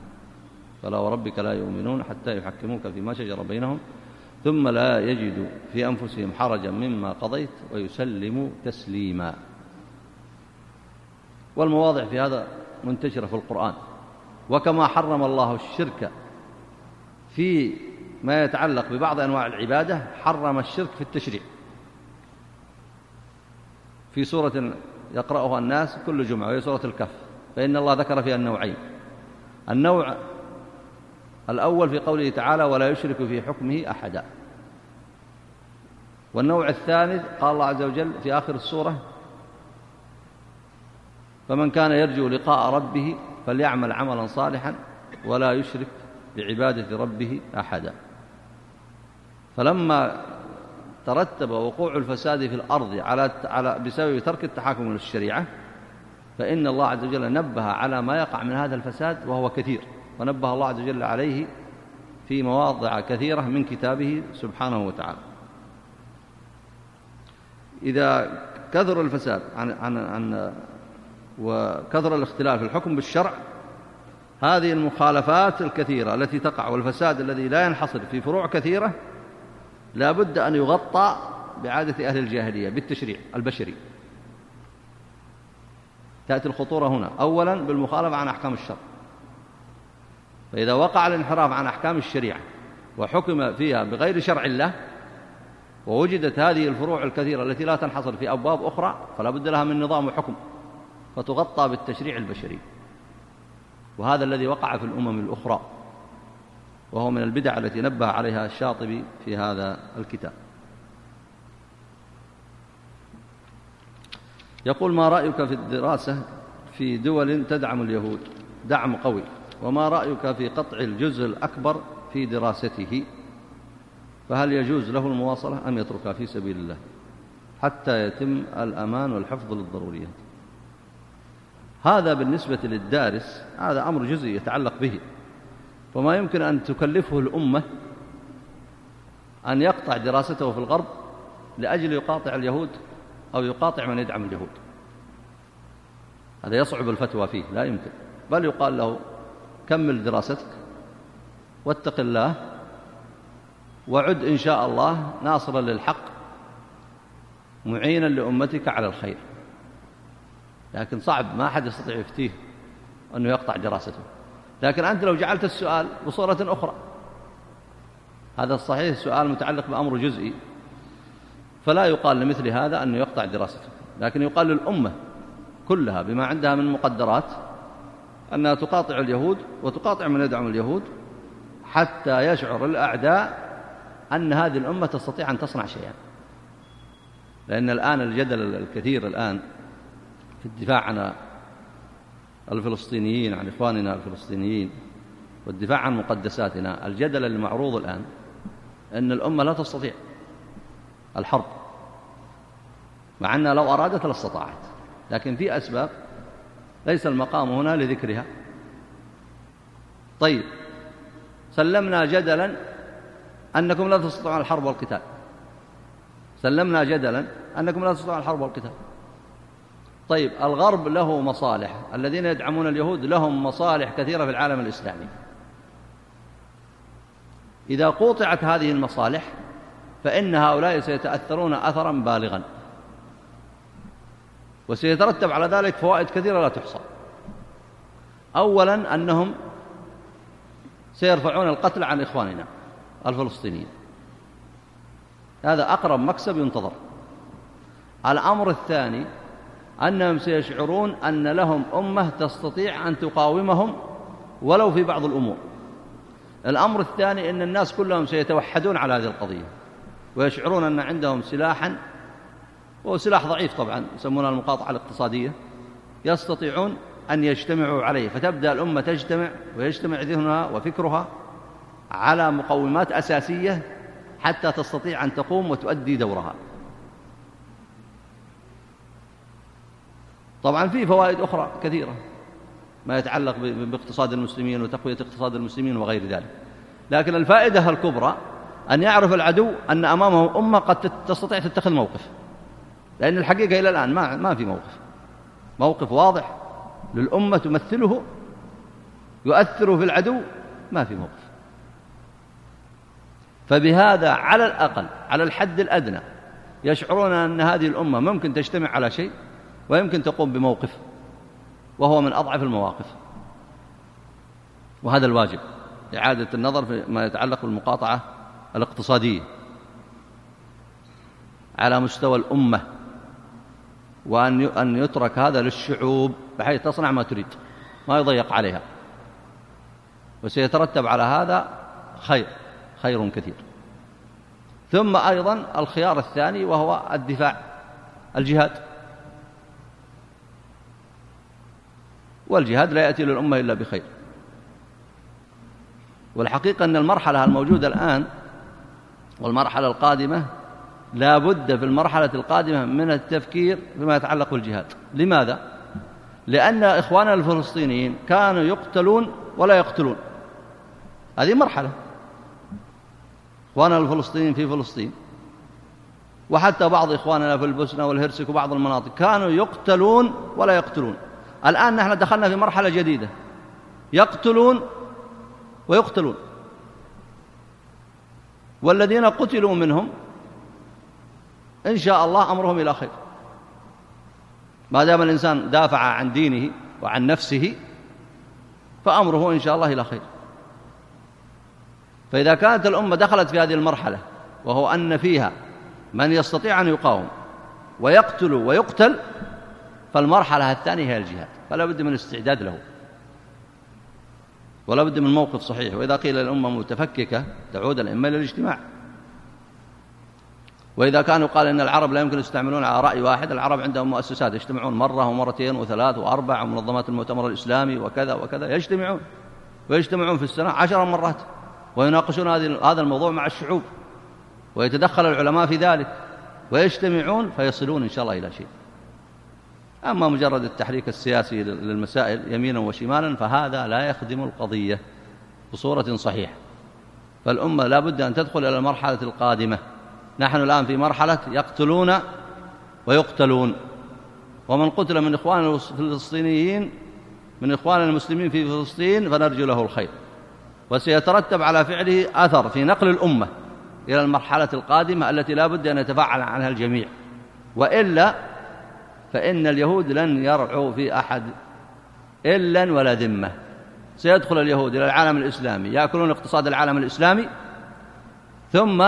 فلا وربك لا يؤمنون حتى يحكموك فيما شجر بينهم. ثم لا يجدوا في أنفسهم حرجا مما قضيت ويسلموا تسليما. والمواضع في هذا منتشرة في القرآن. وكما حرم الله الشرك في ما يتعلق ببعض أنواع العبادة حرم الشرك في التشريع. في سورة يقرأها الناس كل جمعة وهي سورة الكهف. فإن الله ذكر فيها النوعين. النوع الأول في قوله تعالى ولا يشرك في حكمه أحدا والنوع الثاني قال الله عز وجل في آخر السورة فمن كان يرجو لقاء ربه فليعمل عملا صالحا ولا يشرك بعبادة ربه أحدا. فلما ترتب وقوع الفساد في الأرض على على بسبب ترك التحاكم للشريعة فإن الله عز وجل نبه على ما يقع من هذا الفساد وهو كثير ونبه الله عز وجل عليه في مواضع كثيرة من كتابه سبحانه وتعالى. إذا كثر الفساد عن, عن, عن وكثر الاختلاف في الحكم بالشرع هذه المخالفات الكثيرة التي تقع والفساد الذي لا ينحصر في فروع كثيرة لا بد أن يغطى بعادة أهل الجاهلية بالتشريع البشري. تأتي الخطورة هنا. أولا بالمخالفة عن أحكام الشرع. فإذا وقع الانحراف عن أحكام الشريعة وحكم فيها بغير شرع الله ووجدت هذه الفروع الكثيرة التي لا تنحصر في أبواب أخرى فلا بد لها من نظام وحكم فتغطى بالتشريع البشري. وهذا الذي وقع في الأمم الأخرى وهو من البدع التي نبه عليها الشاطبي في هذا الكتاب. يقول ما رأيك في الدراسة في دول تدعم اليهود؟ دعم قوي. وما رأيك في قطع الجزء الأكبر في دراسته فهل يجوز له المواصلة أم يتركها في سبيل الله؟ حتى يتم الأمان والحفظ للضروريات. هذا بالنسبة للدارس هذا أمر جزئي يتعلق به. فما يمكن أن تكلفه الأمة أن يقطع دراسته في الغرب لأجل يقاطع اليهود أو يقاطع من يدعم اليهود. هذا يصعب الفتوى فيه لا يمكن. بل يقال له كمل دراستك واتق الله وعد إن شاء الله ناصرا للحق معينا لأمتك على الخير. لكن صعب ما أحد يستطيع يفتيه أنه يقطع دراسته. لكن أنت لو جعلت السؤال بصورة أخرى. هذا الصحيح السؤال متعلق بأمر جزئي. فلا يقال لمثل هذا أنه يقطع دراسته. لكن يقال للأمة كلها بما عندها من مقدرات أنها تقاطع اليهود وتقاطع من يدعم اليهود حتى يشعر الأعداء أن هذه الأمة تستطيع أن تصنع شيئا. لأن الآن الجدل الكثير الآن في الدفاع عن الفلسطينيين عن إخواننا الفلسطينيين والدفاع عن مقدساتنا. الجدل المعروض الآن أن الأمة لا تستطيع الحرب مع أنها لو أرادت لاستطاعت لكن في أسباب ليس المقام هنا لذكرها. طيب سلمنا جدلا أنكم لا تستطيعون الحرب والقتال. سلمنا جدلا أنكم لا تستطيعون الحرب والقتال. طيب الغرب له مصالح. الذين يدعمون اليهود لهم مصالح كثيرة في العالم الإسلامي. إذا قوطعت هذه المصالح فإن هؤلاء سيتأثرون أثرا بالغا. وسيترتب على ذلك فوائد كثيرة لا تحصى. أولا أنهم سيرفعون القتل عن إخواننا. الفلسطينيين. هذا أقرب مكسب ينتظر. الأمر الثاني أنهم سيشعرون أن لهم أمة تستطيع أن تقاومهم ولو في بعض الأمور. الأمر الثاني أن الناس كلهم سيتوحدون على هذه القضية ويشعرون أن عندهم سلاحا وهو سلاح ضعيف طبعا يسمونها المقاطعة الاقتصادية يستطيعون أن يجتمعوا عليه. فتبدأ الأمة تجتمع ويجتمع ذهنها وفكرها على مقومات أساسية حتى تستطيع أن تقوم وتؤدي دورها. طبعا في فوائد أخرى كثيرة ما يتعلق باقتصاد المسلمين وتقوية اقتصاد المسلمين وغير ذلك. لكن الفائدة الكبرى أن يعرف العدو أن أمامه أمة قد تستطيع تتخذ موقف. لأن الحقيقة إلى الآن ما, ما في موقف. موقف واضح للأمة تمثله يؤثر في العدو ما في موقف. فبهذا على الأقل على الحد الأدنى يشعرون أن هذه الأمة ممكن تجتمع على شيء ويمكن تقوم بموقف وهو من أضعف المواقف. وهذا الواجب إعادة النظر في ما يتعلق بالمقاطعة الاقتصادية. على مستوى الأمة وأن أن يترك هذا للشعوب بحيث تصنع ما تريد ما يضيق عليها. وسيترتب على هذا خير. خير كثير. ثم أيضا الخيار الثاني وهو الدفاع الجهاد. والجهاد لا يأتي للأمة إلا بخير. والحقيقة أن المرحلة الموجودة الآن والمرحلة القادمة لا بد في المرحلة القادمة من التفكير فيما يتعلق بالجهاد. لماذا؟ لأن إخواننا الفلسطينيين كانوا يقتلون ولا يقتلون. هذه مرحلة. إخواننا الفلسطينيين في فلسطين. وحتى بعض إخواننا في البوسنة والهرسك وبعض المناطق كانوا يقتلون ولا يقتلون. الآن نحن دخلنا في مرحلة جديدة. يقتلون ويقتلون. والذين قتلوا منهم إن شاء الله أمرهم إلى خير. ما دام الإنسان دافع عن دينه وعن نفسه فأمره إن شاء الله إلى خير. فإذا كانت الأمة دخلت في هذه المرحلة وهو أن فيها من يستطيع أن يقاوم ويقتل ويقتل فالمرحلة الثانية هي الجهاد فلا بد من الاستعداد له. ولا بد من موقف صحيح وإذا قيل الأمة متفككة تعود الأمة إلى الاجتماع. وإذا كانوا قال إن العرب لا يمكن يستعملون على رأي واحد العرب عندهم مؤسسات يجتمعون مرة ومرتين وثلاث وأربع ومنظمات المؤتمر الإسلامي وكذا وكذا يجتمعون ويجتمعون في السنة عشر مرات. ويناقشون هذا الموضوع مع الشعوب. ويتدخل العلماء في ذلك. ويجتمعون فيصلون إن شاء الله إلى شيء. أما مجرد التحريك السياسي للمسائل يمينا وشمالا فهذا لا يخدم القضية بصورة صحيحة. فالأمة لا بد أن تدخل إلى المرحلة القادمة. نحن الآن في مرحلة يقتلون ويقتلون. ومن قتل من إخوان الفلسطينيين من إخوان المسلمين في فلسطين فنرجو له الخير. وسيترتب على فعله أثر في نقل الأمة إلى المرحلة القادمة التي لا بد أن يتفاعل عنها الجميع. وإلا فإن اليهود لن يرعوا في أحد إلا ولا ذمة. سيدخل اليهود إلى العالم الإسلامي يأكلون اقتصاد العالم الإسلامي ثم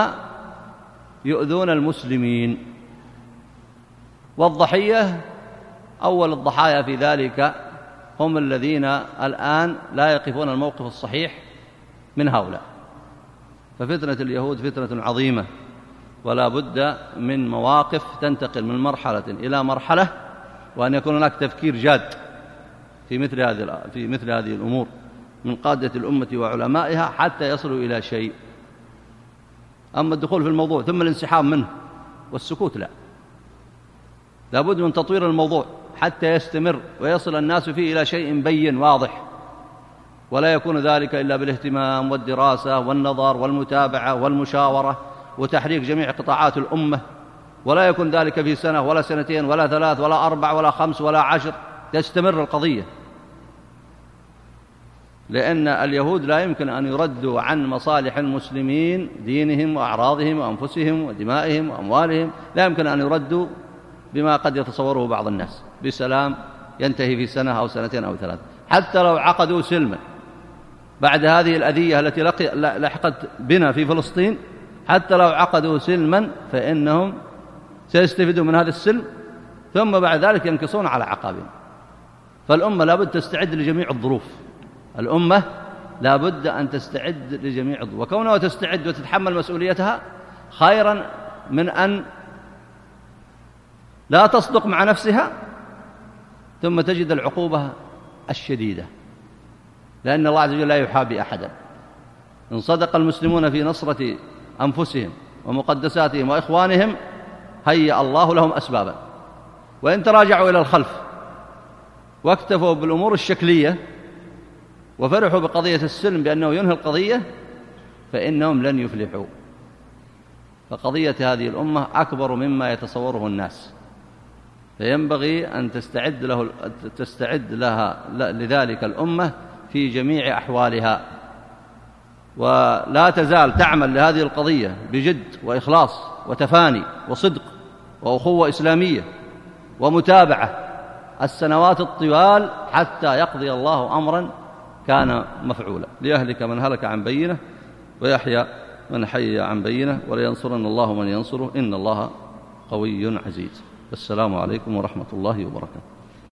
يؤذون المسلمين. والضحية أول الضحايا في ذلك هم الذين الآن لا يقفون الموقف الصحيح. من هؤلاء. ففتنة اليهود فتنة عظيمة ولا بد من مواقف تنتقل من مرحلة إلى مرحلة وأن يكون هناك تفكير جاد في مثل هذه في مثل هذه الأمور من قادة الأمة وعلمائها حتى يصلوا إلى شيء. أما الدخول في الموضوع ثم الانسحاب منه والسكوت لا. لابد من تطوير الموضوع حتى يستمر ويصل الناس فيه إلى شيء بين واضح. ولا يكون ذلك إلا بالاهتمام والدراسة والنظر والمتابعة والمشاورة وتحريك جميع قطاعات الأمة. ولا يكون ذلك في سنة ولا سنتين ولا ثلاث ولا أربع ولا خمس ولا عشر. تستمر القضية. لأن اليهود لا يمكن أن يردوا عن مصالح المسلمين دينهم وأعراضهم وأنفسهم ودمائهم وأموالهم. لا يمكن أن يردوا بما قد يتصوره بعض الناس. بسلام ينتهي في سنة أو سنتين أو ثلاث. حتى لو عقدوا سلما. بعد هذه الأذية التي لحقت بنا في فلسطين حتى لو عقدوا سلما فإنهم سيستفيدون من هذا السلم ثم بعد ذلك ينكصون على عقابهم. فالأمة لابد تستعد لجميع الظروف. الأمة لابد أن تستعد لجميع الظروف. وكونها تستعد وتتحمل مسؤوليتها خيرا من أن لا تصدق مع نفسها ثم تجد العقوبة الشديدة. لأن الله عز وجل لا يحابي أحدا. إن صدق المسلمون في نصرة أنفسهم ومقدساتهم وإخوانهم هيأ الله لهم أسبابا. وإن تراجعوا إلى الخلف واكتفوا بالأمور الشكلية وفرحوا بقضية السلم بأنه ينهي القضية فإنهم لن يفلحوا. فقضية هذه الأمة أكبر مما يتصوره الناس. فينبغي أن تستعد, له تستعد لها لذلك الأمة في جميع أحوالها. ولا تزال تعمل لهذه القضية بجد وإخلاص وتفاني وصدق وأخوة إسلامية ومتابعة. السنوات الطوال حتى يقضي الله أمرا كان مفعولا. ليهلك من هلك عن بينة ويحيى من حي عن بينة ولينصرن الله من ينصره. إن الله قوي عزيز. السلام عليكم ورحمة الله وبركاته.